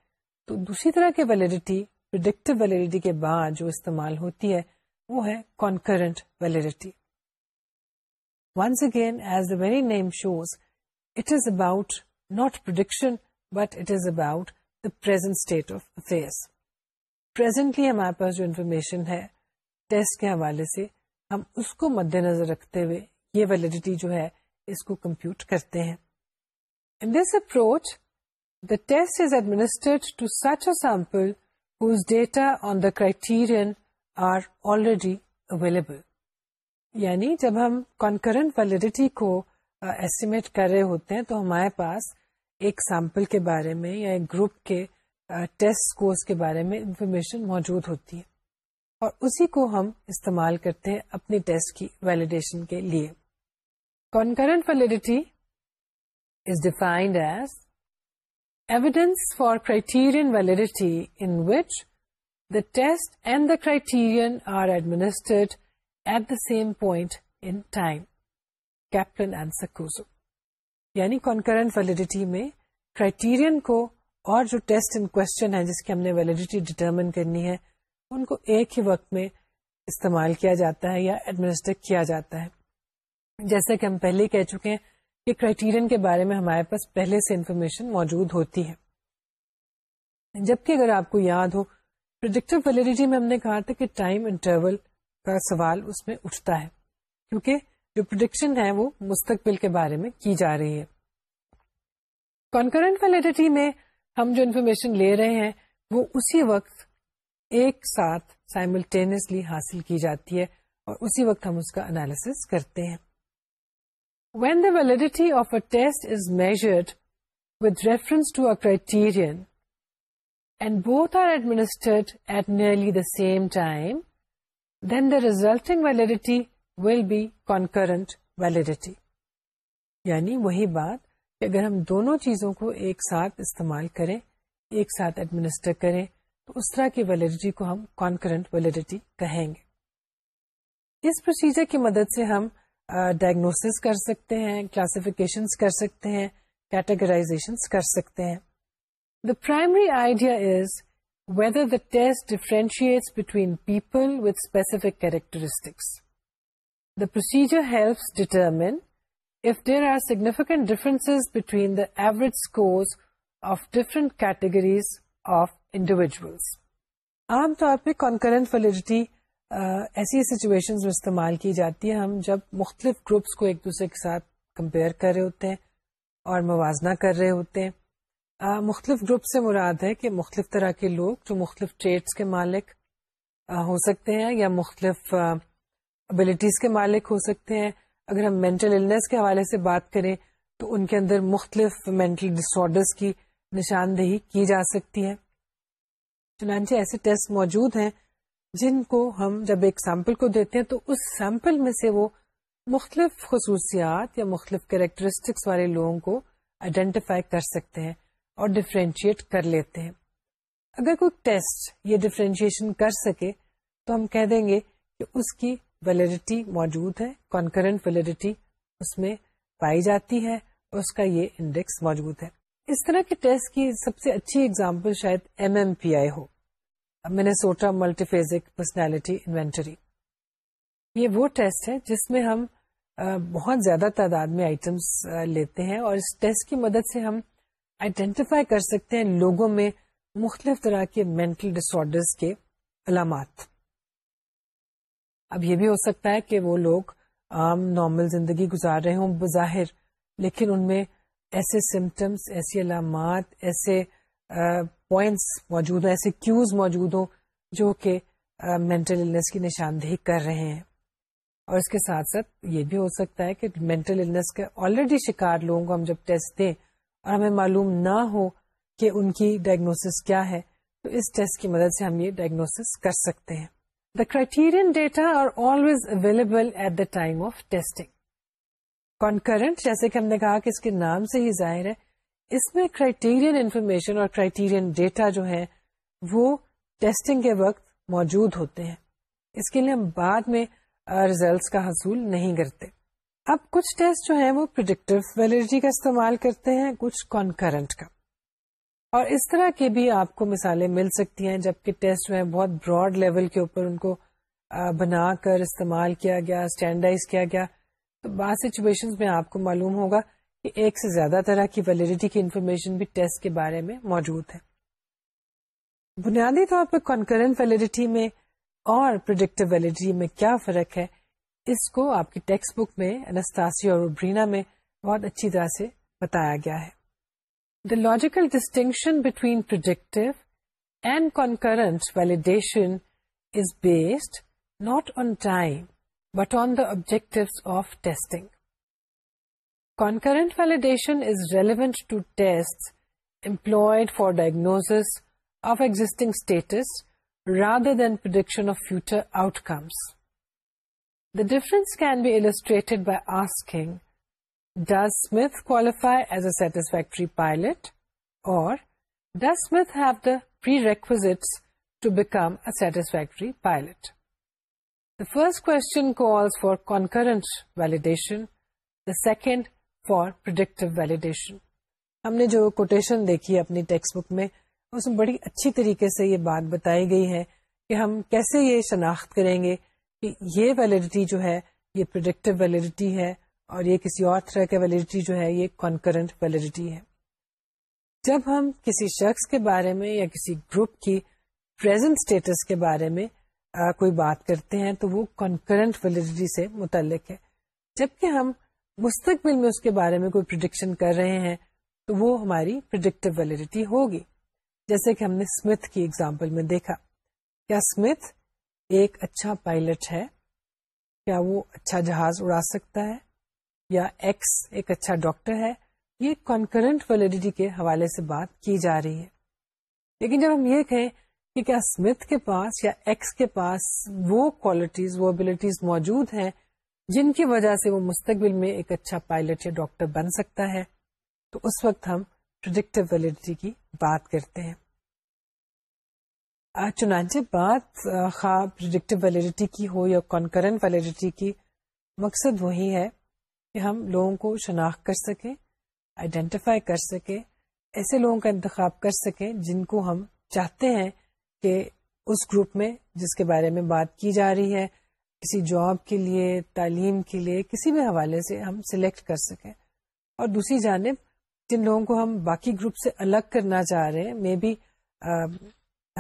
تو دوسری طرح کے ویلڈیٹی پرڈکٹیو ویلڈیٹی کے بعد جو استعمال ہوتی ہے وہ ہے concurrent validity once again as the very name shows it is about not prediction but it is about the present state of presently ہمارے پاس جو انفارمیشن ہے ٹیسٹ کے حوالے سے ہم اس کو مد نظر رکھتے ہوئے یہ ویلڈیٹی جو ہے اس کو کمپیوٹ کرتے ہیں In this approach, the test is administered to such a sample whose data on the criterion are already available. یعنی جب ہم concurrent validity کو ایسٹیمیٹ کر رہے ہوتے ہیں تو ہمارے پاس ایک سیمپل کے بارے میں یا ایک گروپ کے ٹیسٹ کورس کے بارے میں انفارمیشن موجود ہوتی ہے اور اسی کو ہم استعمال کرتے ہیں اپنے ٹیسٹ کی ویلیڈیشن کے لیے concurrent validity is defined as evidence for criterion validity in which the test and the criterion are administered at the same point in time. Kaplan and Sakuzo. یعنی concurrent validity میں criterion کو اور جو test in question ہے جس کی ہم نے ویلڈیٹی ڈیٹرمن کرنی ہے ان کو ایک ہی وقت میں استعمال کیا جاتا ہے یا ایڈمنسٹر کیا جاتا ہے جیسے کہ ہم پہلے کہہ چکے ہیں کہ کرائٹیرین کے بارے میں ہمارے پاس پہلے سے انفارمیشن موجود ہوتی ہے جبکہ اگر آپ کو یاد ہو پروڈکٹیو ویلیڈیٹی میں ہم نے کہا تھا کہ ٹائم انٹرول کا سوال اس میں اٹھتا ہے کیونکہ جو پروڈکشن ہے وہ مستقبل کے بارے میں کی جا رہی ہے کانکرنٹ ویلیڈیٹی میں ہم جو انفارمیشن لے رہے ہیں وہ اسی وقت ایک ساتھ سائملٹینسلی حاصل کی جاتی ہے اور اسی وقت ہم اس کا انالیس کرتے ہیں when the validity of اٹیسٹرینگ validity will be concurrent validity یعنی وہی بات کہ اگر ہم دونوں چیزوں کو ایک ساتھ استعمال کریں ایک ساتھ ایڈمنسٹر کریں تو اس طرح کی ویلڈیٹی کو ہم کون کرنٹ ویلڈی کہیں گے اس پروسیجر کی مدد سے ہم ڈائگنوس کر سکتے ہیں کلاسفیکیشنس کر سکتے ہیں کیٹاگرائزیشنس کر سکتے ہیں the primary idea is whether the test differentiate between people with specific characteristics the procedure helps determine if there are significant difference between the average of different categories of individuals عام طور پہ کون کرنٹ ایسی situation میں استعمال کی جاتی ہے ہم جب مختلف گروپس کو ایک دوسرے کے ساتھ کمپیئر کر رہے ہوتے ہیں اور موازنہ کر رہے ہوتے ہیں مختلف گروپ سے مراد ہے کہ مختلف طرح کے لوگ جو مختلف ٹریٹس کے مالک ہو سکتے ہیں یا مختلف ابلیٹیز کے مالک ہو سکتے ہیں اگر ہم مینٹل النس کے حوالے سے بات کریں تو ان کے اندر مختلف مینٹل ڈس آرڈرس کی نشاندہی کی جا سکتی ہے چنانچہ ایسے ٹیسٹ موجود ہیں جن کو ہم جب ایک سیمپل کو دیتے ہیں تو اس سیمپل میں سے وہ مختلف خصوصیات یا مختلف کریکٹرسٹکس والے لوگوں کو آئیڈینٹیفائی کر سکتے ہیں اور ڈفرینشیٹ کر لیتے ہیں اگر کوئی ٹیسٹ یہ ڈفرینشیشن کر سکے تو ہم کہہ دیں گے کہ اس کی ویلڈیٹی موجود ہے کانکرنٹ ویلڈیٹی اس میں پائی جاتی ہے اور اس کا یہ انڈیکس موجود ہے اس طرح کے ٹیسٹ کی سب سے اچھی اگزامپل شاید ایم ایم پی آئی ہو Minnesota multiphasic personality inventory یہ وہ ٹیسٹ ہے جس میں ہم بہت زیادہ تعداد میں آئٹمس لیتے ہیں اور اس ٹیسٹ کی مدد سے ہم آئیڈینٹیفائی کر سکتے ہیں لوگوں میں مختلف طرح کے مینٹل ڈسارڈرس کے علامات اب یہ بھی ہو سکتا ہے کہ وہ لوگ عام نارمل زندگی گزار رہے ہوں بظاہر لیکن ان میں ایسے سمٹمس ایسی علامات ایسے پوائنٹس موجود ہوں ایسے کیوز موجود ہوں جو کہ مینٹل النس کی نشاندہی کر رہے ہیں اور اس کے ساتھ ساتھ یہ بھی ہو سکتا ہے کہ مینٹل النس کے آلریڈی شکار لوگوں کو ہم جب ٹیسٹ دیں اور ہمیں معلوم نہ ہو کہ ان کی ڈائگنوسس کیا ہے تو اس ٹیسٹ کی مدد سے ہم یہ ڈائگنوسس کر سکتے ہیں the criterion data are always available at the time of testing concurrent جیسے کہ ہم نے کہا کہ اس کے نام سے ہی ظاہر ہے اس میں انفارمیشن اور کرائٹیرین ڈیٹا جو ہے وہ ٹیسٹنگ کے وقت موجود ہوتے ہیں اس کے لیے ہم بعد میں ریزلٹس کا حصول نہیں کرتے اب کچھ ٹیسٹ جو ہیں وہ پرڈکٹیو ویلڈیٹی کا استعمال کرتے ہیں کچھ کانکرنٹ کا اور اس طرح کے بھی آپ کو مثالیں مل سکتی ہیں جبکہ ٹیسٹ جو ہیں بہت براڈ لیول کے اوپر ان کو بنا کر استعمال کیا گیا اسٹینڈائز کیا گیا تو بعض سچویشن میں آپ کو معلوم ہوگا ایک سے زیادہ طرح کی ویلیڈیٹی کی انفارمیشن بھی ٹیسٹ کے بارے میں موجود ہے بنیادی طور پر کنکرنٹ ویلیڈیٹی میں اور پروڈکٹیو ویلیڈیٹی میں کیا فرق ہے اس کو آپ کی ٹیکسٹ بک میں انستاسی اور ابرینا میں بہت اچھی طرح سے بتایا گیا ہے the logical distinction between predictive and concurrent validation is based not on time but on the objective of testing Concurrent validation is relevant to tests employed for diagnosis of existing status rather than prediction of future outcomes. The difference can be illustrated by asking, does Smith qualify as a satisfactory pilot, or does Smith have the prerequisites to become a satisfactory pilot? The first question calls for concurrent validation, the second for predictive validation ہم نے جو quotation دیکھی ہے اپنی text book میں اس میں بڑی اچھی طریقے سے یہ بات بتائی گئی ہے کہ ہم کیسے یہ شناخت کریں گے کہ یہ ویلیڈیٹی جو ہے یہ پروڈکٹیو ویلیڈیٹی ہے اور یہ کسی اور طرح کے ویلیڈیٹی جو ہے یہ کانکرنٹ ویلیڈیٹی ہے جب ہم کسی شخص کے بارے میں یا کسی گروپ کی پرزینٹ اسٹیٹس کے بارے میں کوئی بات کرتے ہیں تو وہ کنکرنٹ ویلیڈیٹی سے متعلق ہے جبکہ ہم مستقبل میں اس کے بارے میں کوئی پرڈکشن کر رہے ہیں تو وہ ہماری پرڈکٹو ویلڈیٹی ہوگی جیسے کہ ہم نے اسمتھ کی ایگزامپل میں دیکھا کیا اسمتھ ایک اچھا پائلٹ ہے کیا وہ اچھا جہاز اڑا سکتا ہے یا ایکس ایک اچھا ڈاکٹر ہے یہ کانکرنٹ ویلیڈیٹی کے حوالے سے بات کی جا رہی ہے لیکن جب ہم یہ کہیں کہ کیا اسمتھ کے پاس یا ایکس کے پاس وہ کوالٹیز وہ ابلیٹیز موجود ہیں جن کی وجہ سے وہ مستقبل میں ایک اچھا پائلٹ یا ڈاکٹر بن سکتا ہے تو اس وقت ہم پرڈکٹیو ویلڈیٹی کی بات کرتے ہیں چنانچہ بات خواب پروڈکٹیو ویلڈیٹی کی ہو یا کنکرنٹ ویلڈیٹی کی مقصد وہی ہے کہ ہم لوگوں کو شناخت کر سکیں آئیڈینٹیفائی کر سکیں ایسے لوگوں کا انتخاب کر سکیں جن کو ہم چاہتے ہیں کہ اس گروپ میں جس کے بارے میں بات کی جا رہی ہے کسی جاب کے لیے تعلیم کے لیے کسی بھی حوالے سے ہم سلیکٹ کر سکیں اور دوسری جانب جن لوگوں کو ہم باقی گروپ سے الگ کرنا چاہ رہے ہیں مے بی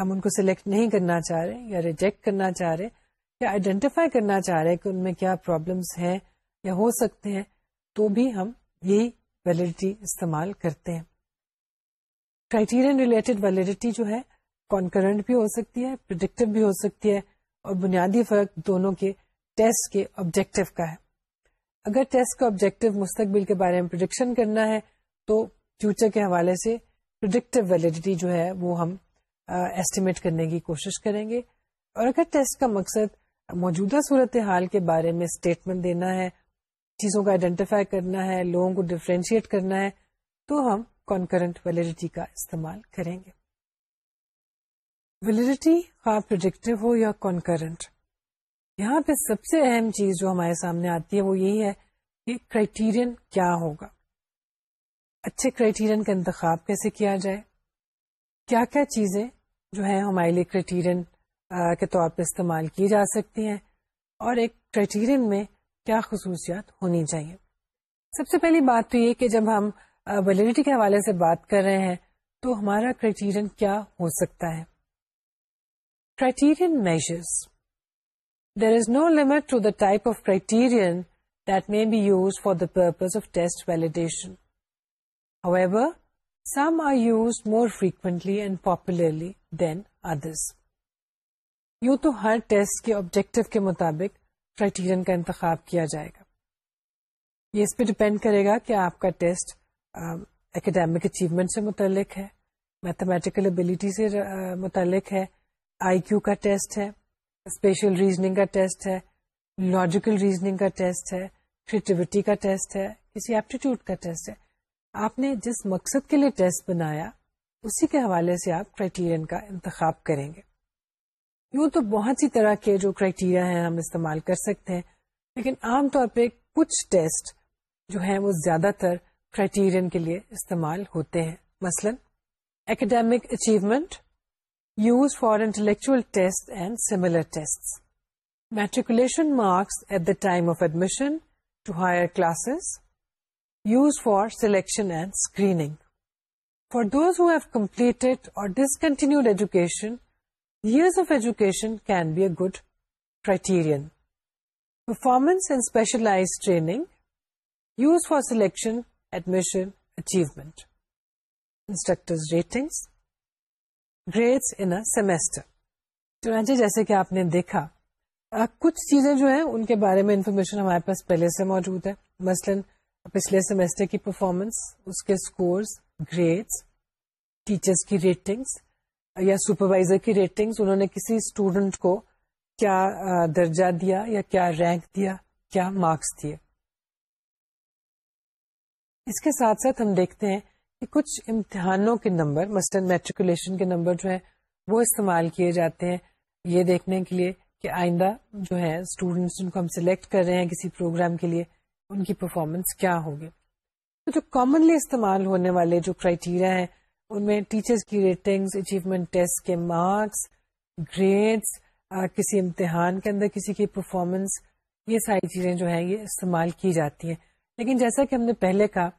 ہم ان کو سلیکٹ نہیں کرنا چاہ رہے یا ریجیکٹ کرنا چاہ رہے یا آئیڈینٹیفائی کرنا چاہ رہے کہ ان میں کیا پرابلمس ہیں یا ہو سکتے ہیں تو بھی ہم یہی ویلڈیٹی استعمال کرتے ہیں کرائیٹیرین ریلیٹڈ ویلڈیٹی جو ہے کانکرنٹ بھی ہو سکتی ہے پرڈکٹیو بھی ہو سکتی ہے اور بنیادی فرق دونوں کے ٹیسٹ کے آبجیکٹو کا ہے اگر ٹیسٹ کا آبجیکٹو مستقبل کے بارے میں پروڈکشن کرنا ہے تو فیوچر کے حوالے سے پروڈکٹیو ویلڈیٹی جو ہے وہ ہم ایسٹیمیٹ کرنے کی کوشش کریں گے اور اگر ٹیسٹ کا مقصد موجودہ صورتحال کے بارے میں اسٹیٹمنٹ دینا ہے چیزوں کا آئیڈینٹیفائی کرنا ہے لوگوں کو ڈفرینشیٹ کرنا ہے تو ہم کنکرنٹ ویلیڈیٹی کا استعمال کریں گے ویلیڈیٹی خواب ہاں ہو یا کنکرنٹ یہاں پہ سب سے اہم چیز جو ہمارے سامنے آتی ہے وہ یہی ہے کہ کرائیٹیرین کیا ہوگا اچھے کرائٹیرین کا انتخاب کیسے کیا جائے کیا کیا چیزیں جو ہیں ہمارے لیے کرائٹیرین کے طور پہ استعمال کی جا سکتی ہیں اور ایک کرائٹیرئن میں کیا خصوصیات ہونی چاہیے سب سے پہلی بات تو یہ کہ جب ہم ویلڈیٹی کے حوالے سے بات کر رہے ہیں تو ہمارا کرائٹیرئن کیا ہو سکتا ہے the no limit to the type of used use for the purpose of test validation some are use more frequently and popularly than others یوں تو ہر ٹیسٹ کے آبجیکٹو کے مطابق کرائیٹیرین کا انتخاب کیا جائے گا یہ اس پہ ڈپینڈ کرے گا کہ آپ کا ٹیسٹ اکیڈیمک اچیومنٹ سے متعلق ہے میتھمیٹیکل ابلیٹی سے متعلق ہے آئی کیو کا ٹیسٹ ہے اسپیشل ریزننگ کا ٹیسٹ ہے لاجیکل ریزننگ کا ٹیسٹ ہے کریٹیوٹی کا ٹیسٹ ہے کسی ایپٹیٹیوڈ کا ٹیسٹ ہے آپ نے جس مقصد کے لیے ٹیسٹ بنایا اسی کے حوالے سے آپ کرائٹیرین کا انتخاب کریں گے یوں تو بہت سی طرح کے جو کرائٹیریا ہیں ہم استعمال کر سکتے ہیں لیکن عام طور پہ کچھ ٹیسٹ جو ہیں وہ زیادہ تر کرائٹیرین کے لیے استعمال ہوتے ہیں مثلا academic achievement used for intellectual tests and similar tests. Matriculation marks at the time of admission to higher classes, used for selection and screening. For those who have completed or discontinued education, years of education can be a good criterion. Performance and specialized training, used for selection, admission, achievement. Instructors' ratings. ان انٹر چنانچہ جیسے کہ آپ نے دیکھا کچھ چیزیں جو ہیں ان کے بارے میں انفارمیشن ہمارے پاس پہلے سے موجود ہے مثلاً پچھلے سیمسٹر کی پرفارمنس اس کے اسکورس گریڈس ٹیچرس کی ریٹنگس یا سپروائزر کی ریٹنگس انہوں نے کسی اسٹوڈنٹ کو کیا درجہ دیا یا کیا رینک دیا کیا مارکس دیے اس کے ساتھ ساتھ ہم دیکھتے ہیں کچھ امتحانوں کے نمبر مسٹرن میٹریکولیشن کے نمبر جو ہیں وہ استعمال کیے جاتے ہیں یہ دیکھنے کے لیے کہ آئندہ جو ہے اسٹوڈینٹس جن کو ہم سلیکٹ کر رہے ہیں کسی پروگرام کے لیے ان کی پرفارمنس کیا ہوگی تو جو کامنلی استعمال ہونے والے جو کرائٹیریا ہیں ان میں ٹیچرس کی ریٹنگز اچیومنٹ ٹیسٹ کے مارکس گریڈس کسی امتحان کے اندر کسی کی پرفارمنس یہ ساری چیزیں جو ہیں یہ استعمال کی جاتی ہیں لیکن جیسا کہ ہم نے پہلے کہا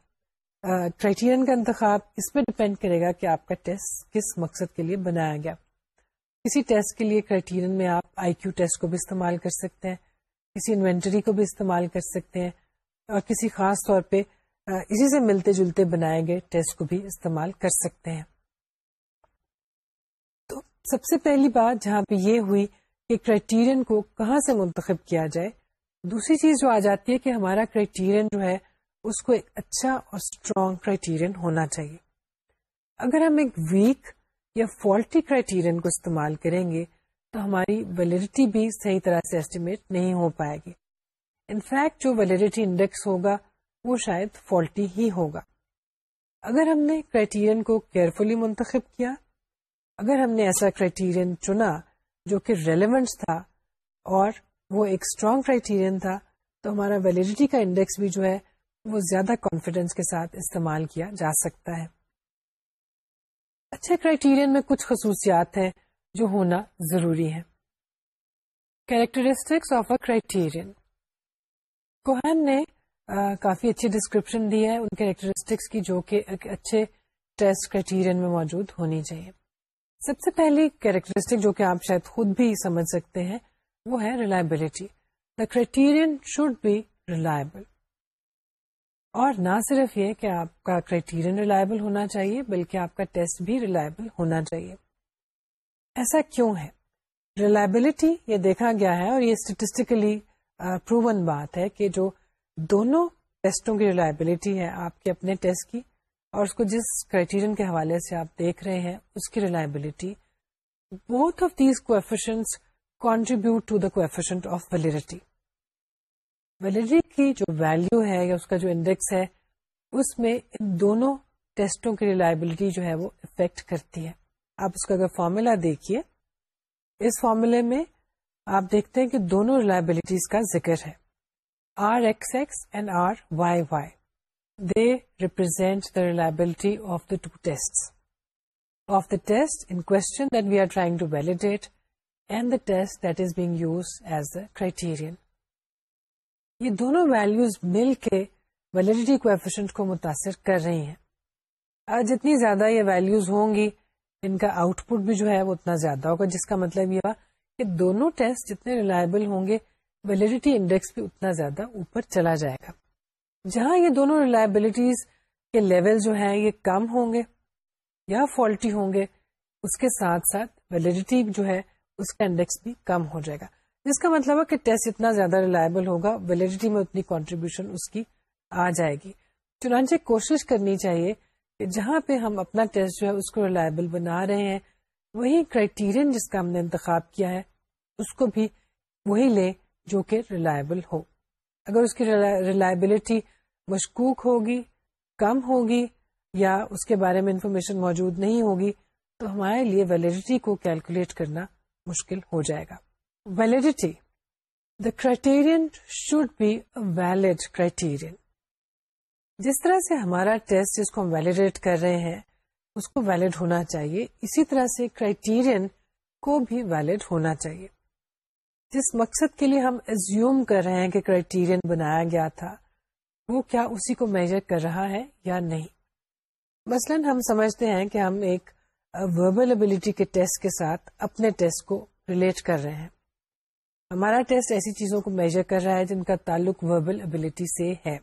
کرائٹیرین کا انتخاب اس پہ ڈپینڈ کرے گا کہ آپ کا ٹیسٹ کس مقصد کے لیے بنایا گیا کسی ٹیسٹ کے لیے کرائٹیرین میں آپ آئی کیو ٹیسٹ کو بھی استعمال کر سکتے ہیں کسی انوینٹری کو بھی استعمال کر سکتے ہیں اور کسی خاص طور پہ اسی سے ملتے جلتے بنائے گئے ٹیسٹ کو بھی استعمال کر سکتے ہیں تو سب سے پہلی بات جہاں پہ یہ ہوئی کہ کرائٹیرین کو کہاں سے منتخب کیا جائے دوسری چیز جو آ جاتی ہے کہ ہمارا کرائٹیرین جو ہے اس کو ایک اچھا اور اسٹرانگ کرائٹیرئن ہونا چاہیے اگر ہم ایک ویک یا فالٹی کرائیٹیرین کو استعمال کریں گے تو ہماری ویلڈیٹی بھی صحیح طرح سے ایسٹیمیٹ نہیں ہو پائے گی انفیکٹ جو ویلڈیٹی انڈیکس ہوگا وہ شاید فالٹی ہی ہوگا اگر ہم نے کرائیٹیرین کو کیئرفلی منتخب کیا اگر ہم نے ایسا کرائیٹیرین چنا جو کہ ریلیونٹ تھا اور وہ ایک اسٹرانگ کرائیٹیرین تھا تو ہمارا ویلڈیٹی کا انڈیکس بھی جو ہے وہ زیادہ کانفیڈینس کے ساتھ استعمال کیا جا سکتا ہے اچھے کرائٹیرین میں کچھ خصوصیات ہیں جو ہونا ضروری ہے characteristics of a criterion Cohen نے کافی اچھی ڈسکرپشن دی ہے ان کیریکٹرسٹکس کی جو کہ ایک اچھے ٹیسٹ کرائٹیرین میں موجود ہونی چاہیے سب سے پہلی کیریکٹرسٹک جو کہ آپ شاید خود بھی سمجھ سکتے ہیں وہ ہے reliability the criterion should be reliable اور نہ صرف یہ کہ آپ کا کرائٹیرئن ریلائبل ہونا چاہیے بلکہ آپ کا ٹیسٹ بھی ریلائبل ہونا چاہیے ایسا کیوں ہے ریلائبلٹی یہ دیکھا گیا ہے اور یہ اسٹیٹسٹیکلی پروون بات ہے کہ جو دونوں ٹیسٹوں کی ریلائبلٹی ہے آپ کے اپنے ٹیسٹ کی اور اس کو جس کرائٹیرین کے حوالے سے آپ دیکھ رہے ہیں اس کی ریلائبلٹی بہت of these contribute to the coefficient of validity ویلڈی کی جو ویلو ہے یا اس کا جو انڈیکس ہے اس میں ان دونوں ٹیسٹوں کی ریلائبلٹی جو ہے وہ افیکٹ کرتی ہے آپ اس کا اگر فارمولا دیکھیے اس فارمولے میں آپ دیکھتے ہیں کہ دونوں ریلائبلٹیز کا ذکر ہے r x x and r y y they represent the reliability of the two test of the test in question that we are trying to validate and the test that is being use as the criterion یہ دونوں values مل کے validity کو متاثر کر رہی ہیں جتنی زیادہ یہ ویلوز ہوں گی ان کا آؤٹ پٹ بھی جو ہے وہ اتنا زیادہ ہوگا جس کا مطلب یہ ہوا کہ دونوں ٹیسٹ جتنے ریلائبل ہوں گے ویلڈیٹی انڈیکس بھی اتنا زیادہ اوپر چلا جائے گا جہاں یہ دونوں ریلائبلٹیز کے لیول جو ہیں یہ کم ہوں گے یا فالٹی ہوں گے اس کے ساتھ ساتھ ویلڈیٹی جو ہے اس کا انڈیکس بھی کم ہو جائے گا جس کا مطلب ہے کہ ٹیسٹ اتنا زیادہ ریلائبل ہوگا ویلڈیٹی میں اتنی کانٹریبیوشن اس کی آ جائے گی چنانچہ کوشش کرنی چاہیے کہ جہاں پہ ہم اپنا ٹیسٹ جو ہے اس کو ریلائبل بنا رہے ہیں وہی کرائٹیرئن جس کا ہم نے انتخاب کیا ہے اس کو بھی وہی لے جو کہ ریلائبل ہو اگر اس کی ریلائبلٹی مشکوک ہوگی کم ہوگی یا اس کے بارے میں انفارمیشن موجود نہیں ہوگی تو ہمارے لیے ویلڈیٹی کو کیلکولیٹ کرنا مشکل ہو جائے گا validity the should should be valid criterion. جس طرح سے ہمارا ٹیسٹ جس کو ہم ویلیڈیٹ کر رہے ہیں اس کو ویلڈ ہونا چاہیے اسی طرح سے کرائٹیرین کو بھی ویلڈ ہونا چاہیے جس مقصد کے لیے ہم ایزیوم کر رہے ہیں کہ کرائٹیرئن بنایا گیا تھا وہ کیا اسی کو میجر کر رہا ہے یا نہیں مثلا ہم سمجھتے ہیں کہ ہم ایک وربل ابلیٹی کے ٹیسٹ کے ساتھ اپنے ٹیسٹ کو ریلیٹ کر رہے ہیں ہمارا ٹیسٹ ایسی چیزوں کو میجر کر رہا ہے جن کا تعلق وربل ابلٹی سے ہے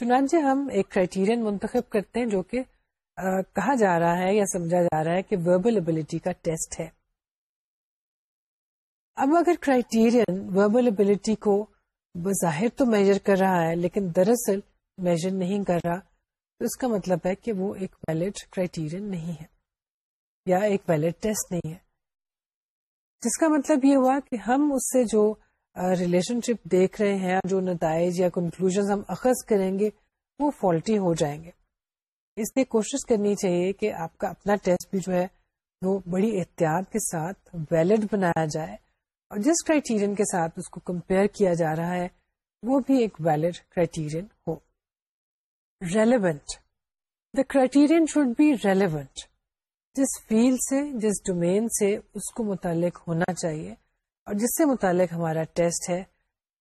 چنانچہ ہم ایک کرائٹیرین منتخب کرتے ہیں جو کہ آ, کہا جا رہا ہے یا سمجھا جا رہا ہے کہ وربل ابلٹی کا ٹیسٹ ہے اب اگر کرائٹیرین وربل ابلٹی کو بظاہر تو میجر کر رہا ہے لیکن دراصل میجر نہیں کر رہا تو اس کا مطلب ہے کہ وہ ایک ویلڈ کرائٹیرین نہیں ہے یا ایک ویلڈ ٹیسٹ نہیں ہے جس کا مطلب یہ ہوا کہ ہم اس سے جو ریلیشن شپ دیکھ رہے ہیں جو نتائج یا کنکلوژ ہم اخذ کریں گے وہ فالٹی ہو جائیں گے اس لیے کوشش کرنی چاہیے کہ آپ کا اپنا ٹیسٹ بھی جو ہے وہ بڑی احتیاط کے ساتھ ویلڈ بنایا جائے اور جس کرائیٹیرین کے ساتھ اس کو کمپیئر کیا جا رہا ہے وہ بھی ایک valid criterion who relevant the criterion should be relevant جس فیلڈ سے جس ڈومین سے اس کو متعلق ہونا چاہیے اور جس سے متعلق ہمارا ٹیسٹ ہے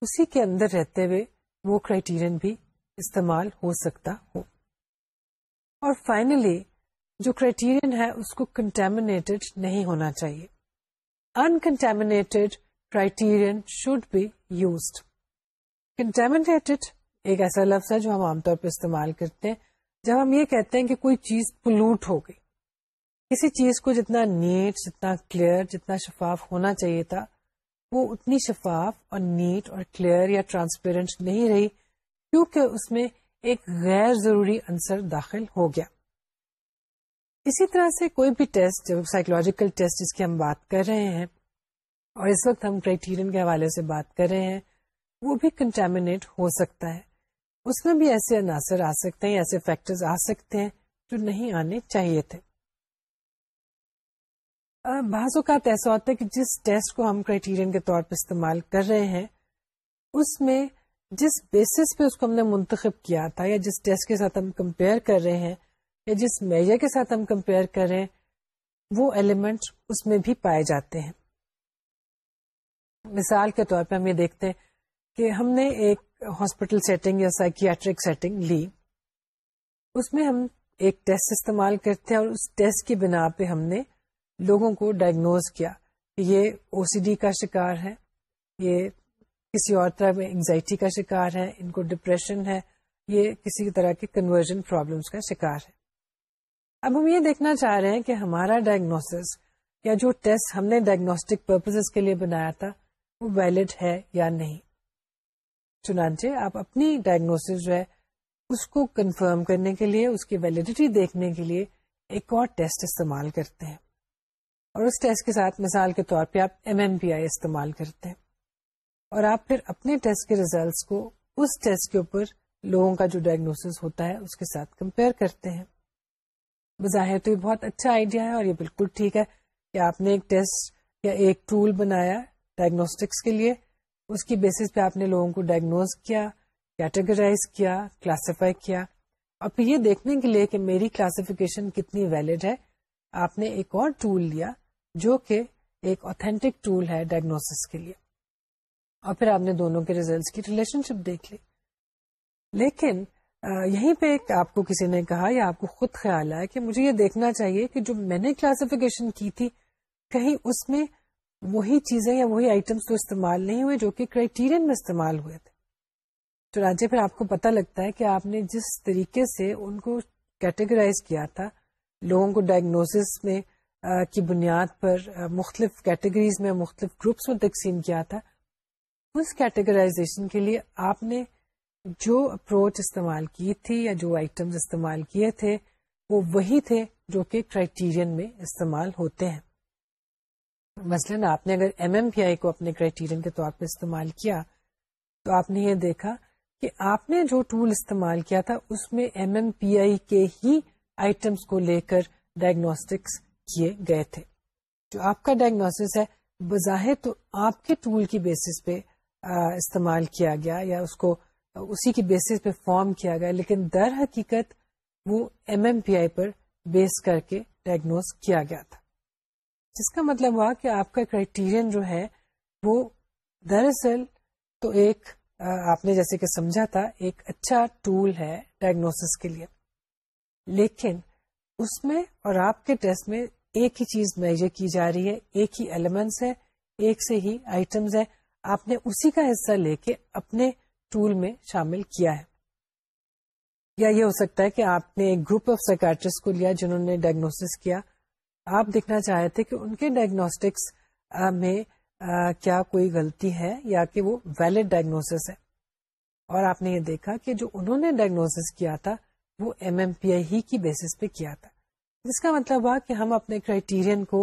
اسی کے اندر رہتے ہوئے وہ کرائیٹیرین بھی استعمال ہو سکتا ہو اور فائنلی جو کرائیٹیرین ہے اس کو کنٹامنیٹیڈ نہیں ہونا چاہیے uncontaminated criterion should be used contaminated ایک ایسا لفظ ہے جو ہم عام طور پہ استعمال کرتے ہیں جب ہم یہ کہتے ہیں کہ کوئی چیز پلوٹ ہو گئی کسی چیز کو جتنا نیٹ جتنا کلیئر جتنا شفاف ہونا چاہیے تھا وہ اتنی شفاف اور نیٹ اور کلیئر یا ٹرانسپیرنٹ نہیں رہی کیونکہ اس میں ایک غیر ضروری انسر داخل ہو گیا اسی طرح سے کوئی بھی ٹیسٹ سائیکولوجیکل ٹیسٹ جس کی ہم بات کر رہے ہیں اور اس وقت ہم کرائٹیرین کے حوالے سے بات کر رہے ہیں وہ بھی کنٹامنیٹ ہو سکتا ہے اس میں بھی ایسے عناصر آ سکتے ہیں ایسے فیکٹرز آ سکتے ہیں جو نہیں آنے چاہیے تھے بعض اوقات ایسا ہوتا ہے کہ جس ٹیسٹ کو ہم کرائٹیرین کے طور پہ استعمال کر رہے ہیں اس میں جس بیسس پہ اس کو ہم نے منتخب کیا تھا یا جس ٹیسٹ کے ساتھ ہم کمپیئر کر رہے ہیں یا جس میجر کے ساتھ ہم کمپیئر کر رہے ہیں وہ ایلیمنٹ اس میں بھی پائے جاتے ہیں مثال کے طور پہ ہم یہ دیکھتے ہیں کہ ہم نے ایک ہاسپٹل سیٹنگ یا سائکیاٹرک سیٹنگ لی اس میں ہم ایک ٹیسٹ استعمال کرتے ہیں اور اس ٹیسٹ کی بنا پہ ہم نے لوگوں کو ڈائگنوز کیا کہ یہ او سی ڈی کا شکار ہے یہ کسی اور طرح میں انگزائٹی کا شکار ہے ان کو ڈپریشن ہے یہ کسی طرح کے کنورژن پرابلمس کا شکار ہے اب ہم یہ دیکھنا چاہ رہے ہیں کہ ہمارا ڈائگنوس یا جو ٹیسٹ ہم نے ڈائگنوسٹک پرپز کے لیے بنایا تھا وہ ویلڈ ہے یا نہیں چنانچہ آپ اپنی ڈائگنوسس جو ہے اس کو کنفرم کرنے کے لیے اس کی ویلڈیٹی دیکھنے کے لیے ایک اور ٹیسٹ استعمال کرتے ہیں اور اس ٹیسٹ کے ساتھ مثال کے طور پہ آپ ایم ایم پی آئی استعمال کرتے ہیں اور آپ پھر اپنے ٹیسٹ کے ریزلٹس کو اس ٹیسٹ کے اوپر لوگوں کا جو ڈائگنوس ہوتا ہے اس کے ساتھ کمپیئر کرتے ہیں بظاہر تو یہ بہت اچھا آئیڈیا ہے اور یہ بالکل ٹھیک ہے کہ آپ نے ایک ٹیسٹ یا ایک ٹول بنایا ڈائگنوسٹکس کے لیے اس کی بیسس پہ آپ نے لوگوں کو ڈائگنوز کیا کیٹیگرائز کیا کلاسیفائی کیا اور پھر یہ دیکھنے کے لیے کہ میری کلاسیفیکیشن کتنی ویلڈ ہے آپ نے ایک اور ٹول لیا جو کہ ایک آتھینٹک ٹول ہے ڈائگنوس کے لیے اور پھر آپ نے دونوں کے ریزلٹس کی ریلیشن شپ دیکھ لی لیکن یہیں پہ ایک آپ کو کسی نے کہا یا آپ کو خود خیال آیا کہ مجھے یہ دیکھنا چاہیے کہ جو میں نے کلاسیفیکیشن کی تھی کہیں اس میں وہی چیزیں یا وہی آئٹمس تو استعمال نہیں ہوئے جو کہ کرائیٹیرین میں استعمال ہوئے تھے تو پھر آپ کو پتا لگتا ہے کہ آپ نے جس طریقے سے ان کو کیٹیگرائز کیا تھا لوگوں کو ڈائگنوسس میں کی بنیاد پر مختلف کیٹیگریز میں مختلف گروپس میں تقسیم کیا تھا اس کیٹیگرائزیشن کے لیے آپ نے جو اپروچ استعمال کی تھی یا جو آئٹم استعمال کیے تھے وہ وہی تھے جو کہ کرائٹیرین میں استعمال ہوتے ہیں مثلا آپ نے اگر ایم ایم پی آئی کو اپنے کرائٹیرین کے طور پہ استعمال کیا تو آپ نے یہ دیکھا کہ آپ نے جو ٹول استعمال کیا تھا اس میں ایم ایم پی آئی کے ہی آئٹمس کو لے کر ڈائگنوسٹکس کیے گئے تھے جو آپ کا ڈائگنوس ہے بظاہر تو آپ کے ٹول کی بیسس پہ استعمال کیا گیا یا اس کو اسی کی بیسس پہ فارم کیا گیا لیکن در حقیقت وہ ایم ایم پی آئی پر بیس کر کے ڈائگنوز کیا گیا تھا جس کا مطلب ہوا کہ آپ کا کرائٹیرین جو ہے وہ دراصل تو ایک آپ نے جیسے کہ سمجھا تھا ایک اچھا ٹول ہے ڈائگنوس کے لیے لیکن اس میں اور آپ کے ٹیسٹ میں ایک ہی چیز میجر کی جا رہی ہے ایک ہی ایلیمنٹس ہے ایک سے ہی آئٹمس ہے آپ نے اسی کا حصہ لے کے اپنے ٹول میں شامل کیا ہے یا یہ ہو سکتا ہے کہ آپ نے ایک گروپ آف سائکٹرسٹ کو لیا جنہوں نے ڈائگنوس کیا آپ دیکھنا چاہے تھے کہ ان کے ڈائگنوسٹکس میں کیا کوئی غلطی ہے یا کہ وہ ویلڈ ڈائگنوس ہے اور آپ نے یہ دیکھا کہ جو انہوں نے ڈائگنوس کیا تھا وہ ایم ایم پی آئی ہی کی بیسس پہ کیا تھا جس کا مطلب ہوا کہ ہم اپنے کرائٹیرین کو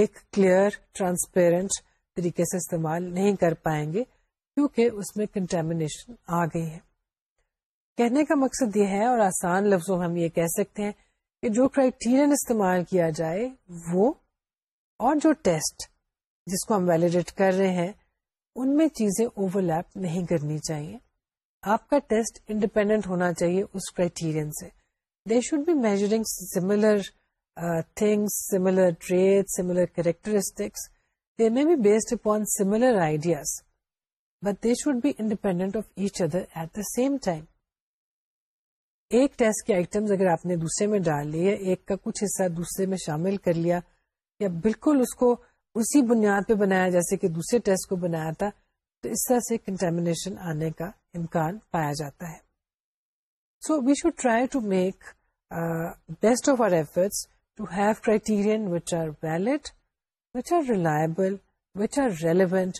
ایک کلیئر ٹرانسپیرنٹ طریقے سے استعمال نہیں کر پائیں گے کیونکہ اس میں کنٹامنیشن آ گئی ہے کہنے کا مقصد یہ ہے اور آسان لفظوں ہم یہ کہہ سکتے ہیں کہ جو کرائیٹیرین استعمال کیا جائے وہ اور جو ٹیسٹ جس کو ہم ویلیڈیٹ کر رہے ہیں ان میں چیزیں اوور لیپ نہیں کرنی چاہیے آپ کا ٹیسٹ انڈیپینڈنٹ ہونا چاہیے اس کرائٹیرین سے they should be measuring similar characteristics but they should be independent of each other at the same time ایک ٹیسٹ کے آئٹم اگر آپ نے دوسرے میں ڈال لیے ایک کا کچھ حصہ دوسرے میں شامل کر لیا یا بالکل اس کو اسی بنیاد پہ بنایا جیسے کہ دوسرے ٹیسٹ کو بنایا تھا تو اس طرح سے کنٹامنیشن آنے کا امکان پایا جاتا ہے so we should try to make best of our efforts to have criterion which are valid which are reliable which are relevant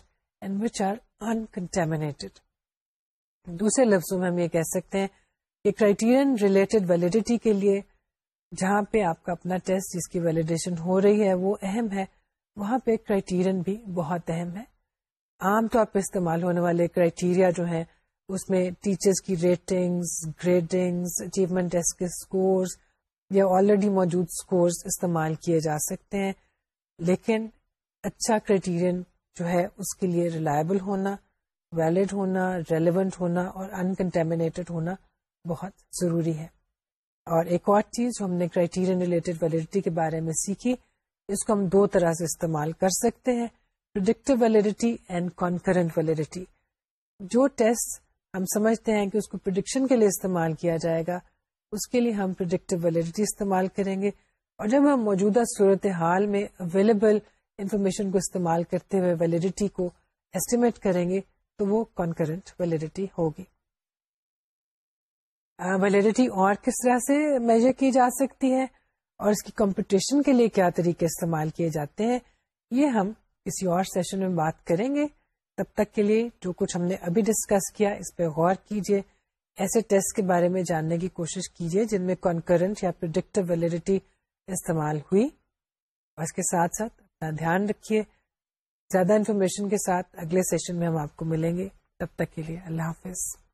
and which are uncontaminated دوسرے لفظوں میں ہم یہ کہہ سکتے ہیں کہ کرائیٹیرین ریلیٹڈ ویلڈیٹی کے لیے جہاں پہ آپ کا اپنا ٹیسٹ جس کی ویلیڈیشن ہو رہی ہے وہ اہم ہے وہاں پہ کرائٹیرین بھی بہت اہم ہے عام طور پہ استعمال ہونے والے کرائٹیریا جو ہیں اس میں ٹیچرز کی ریٹنگز گریڈنگز اچیومنٹ ڈیسک کے اسکورز یا آلریڈی موجود اسکورز استعمال کیے جا سکتے ہیں لیکن اچھا کرائٹیرین جو ہے اس کے لیے ریلائبل ہونا ویلڈ ہونا ریلیونٹ ہونا اور انکنٹیڈ ہونا بہت ضروری ہے اور ایک اور چیز جو ہم نے کرائٹیرین ریلیٹڈ ویلڈیٹی کے بارے میں سیکھی اس کو ہم دو طرح سے استعمال کر سکتے ہیں predictive validity and concurrent validity جو ٹیسٹ ہم سمجھتے ہیں کہ اس کو پرڈکشن کے لیے استعمال کیا جائے گا اس کے لیے ہم پروڈکٹیو ویلڈیٹی استعمال کریں گے اور جب ہم موجودہ صورت حال میں اویلیبل انفارمیشن کو استعمال کرتے ہوئے ویلڈیٹی کو ایسٹیمیٹ کریں گے تو وہ کانکرنٹ ویلڈیٹی ہوگی ویلڈیٹی اور کس طرح سے میجر کی جا سکتی ہے اور اس کی کمپٹیشن کے لیے کیا طریقے استعمال کیے جاتے ہیں یہ ہم کسی اور سیشن میں بات کریں گے تب تک کے لیے جو کچھ ہم نے ابھی ڈسکس کیا اس پہ غور کیجیے ایسے ٹیسٹ کے بارے میں جاننے کی کوشش کیجیے جن میں کنکرنٹ یا پرڈکٹو ویلیڈیٹی استعمال ہوئی اس کے ساتھ ساتھ اپنا دھیان رکھیے زیادہ انفارمیشن کے ساتھ اگلے سیشن میں ہم آپ کو ملیں گے تب تک کے لیے اللہ حافظ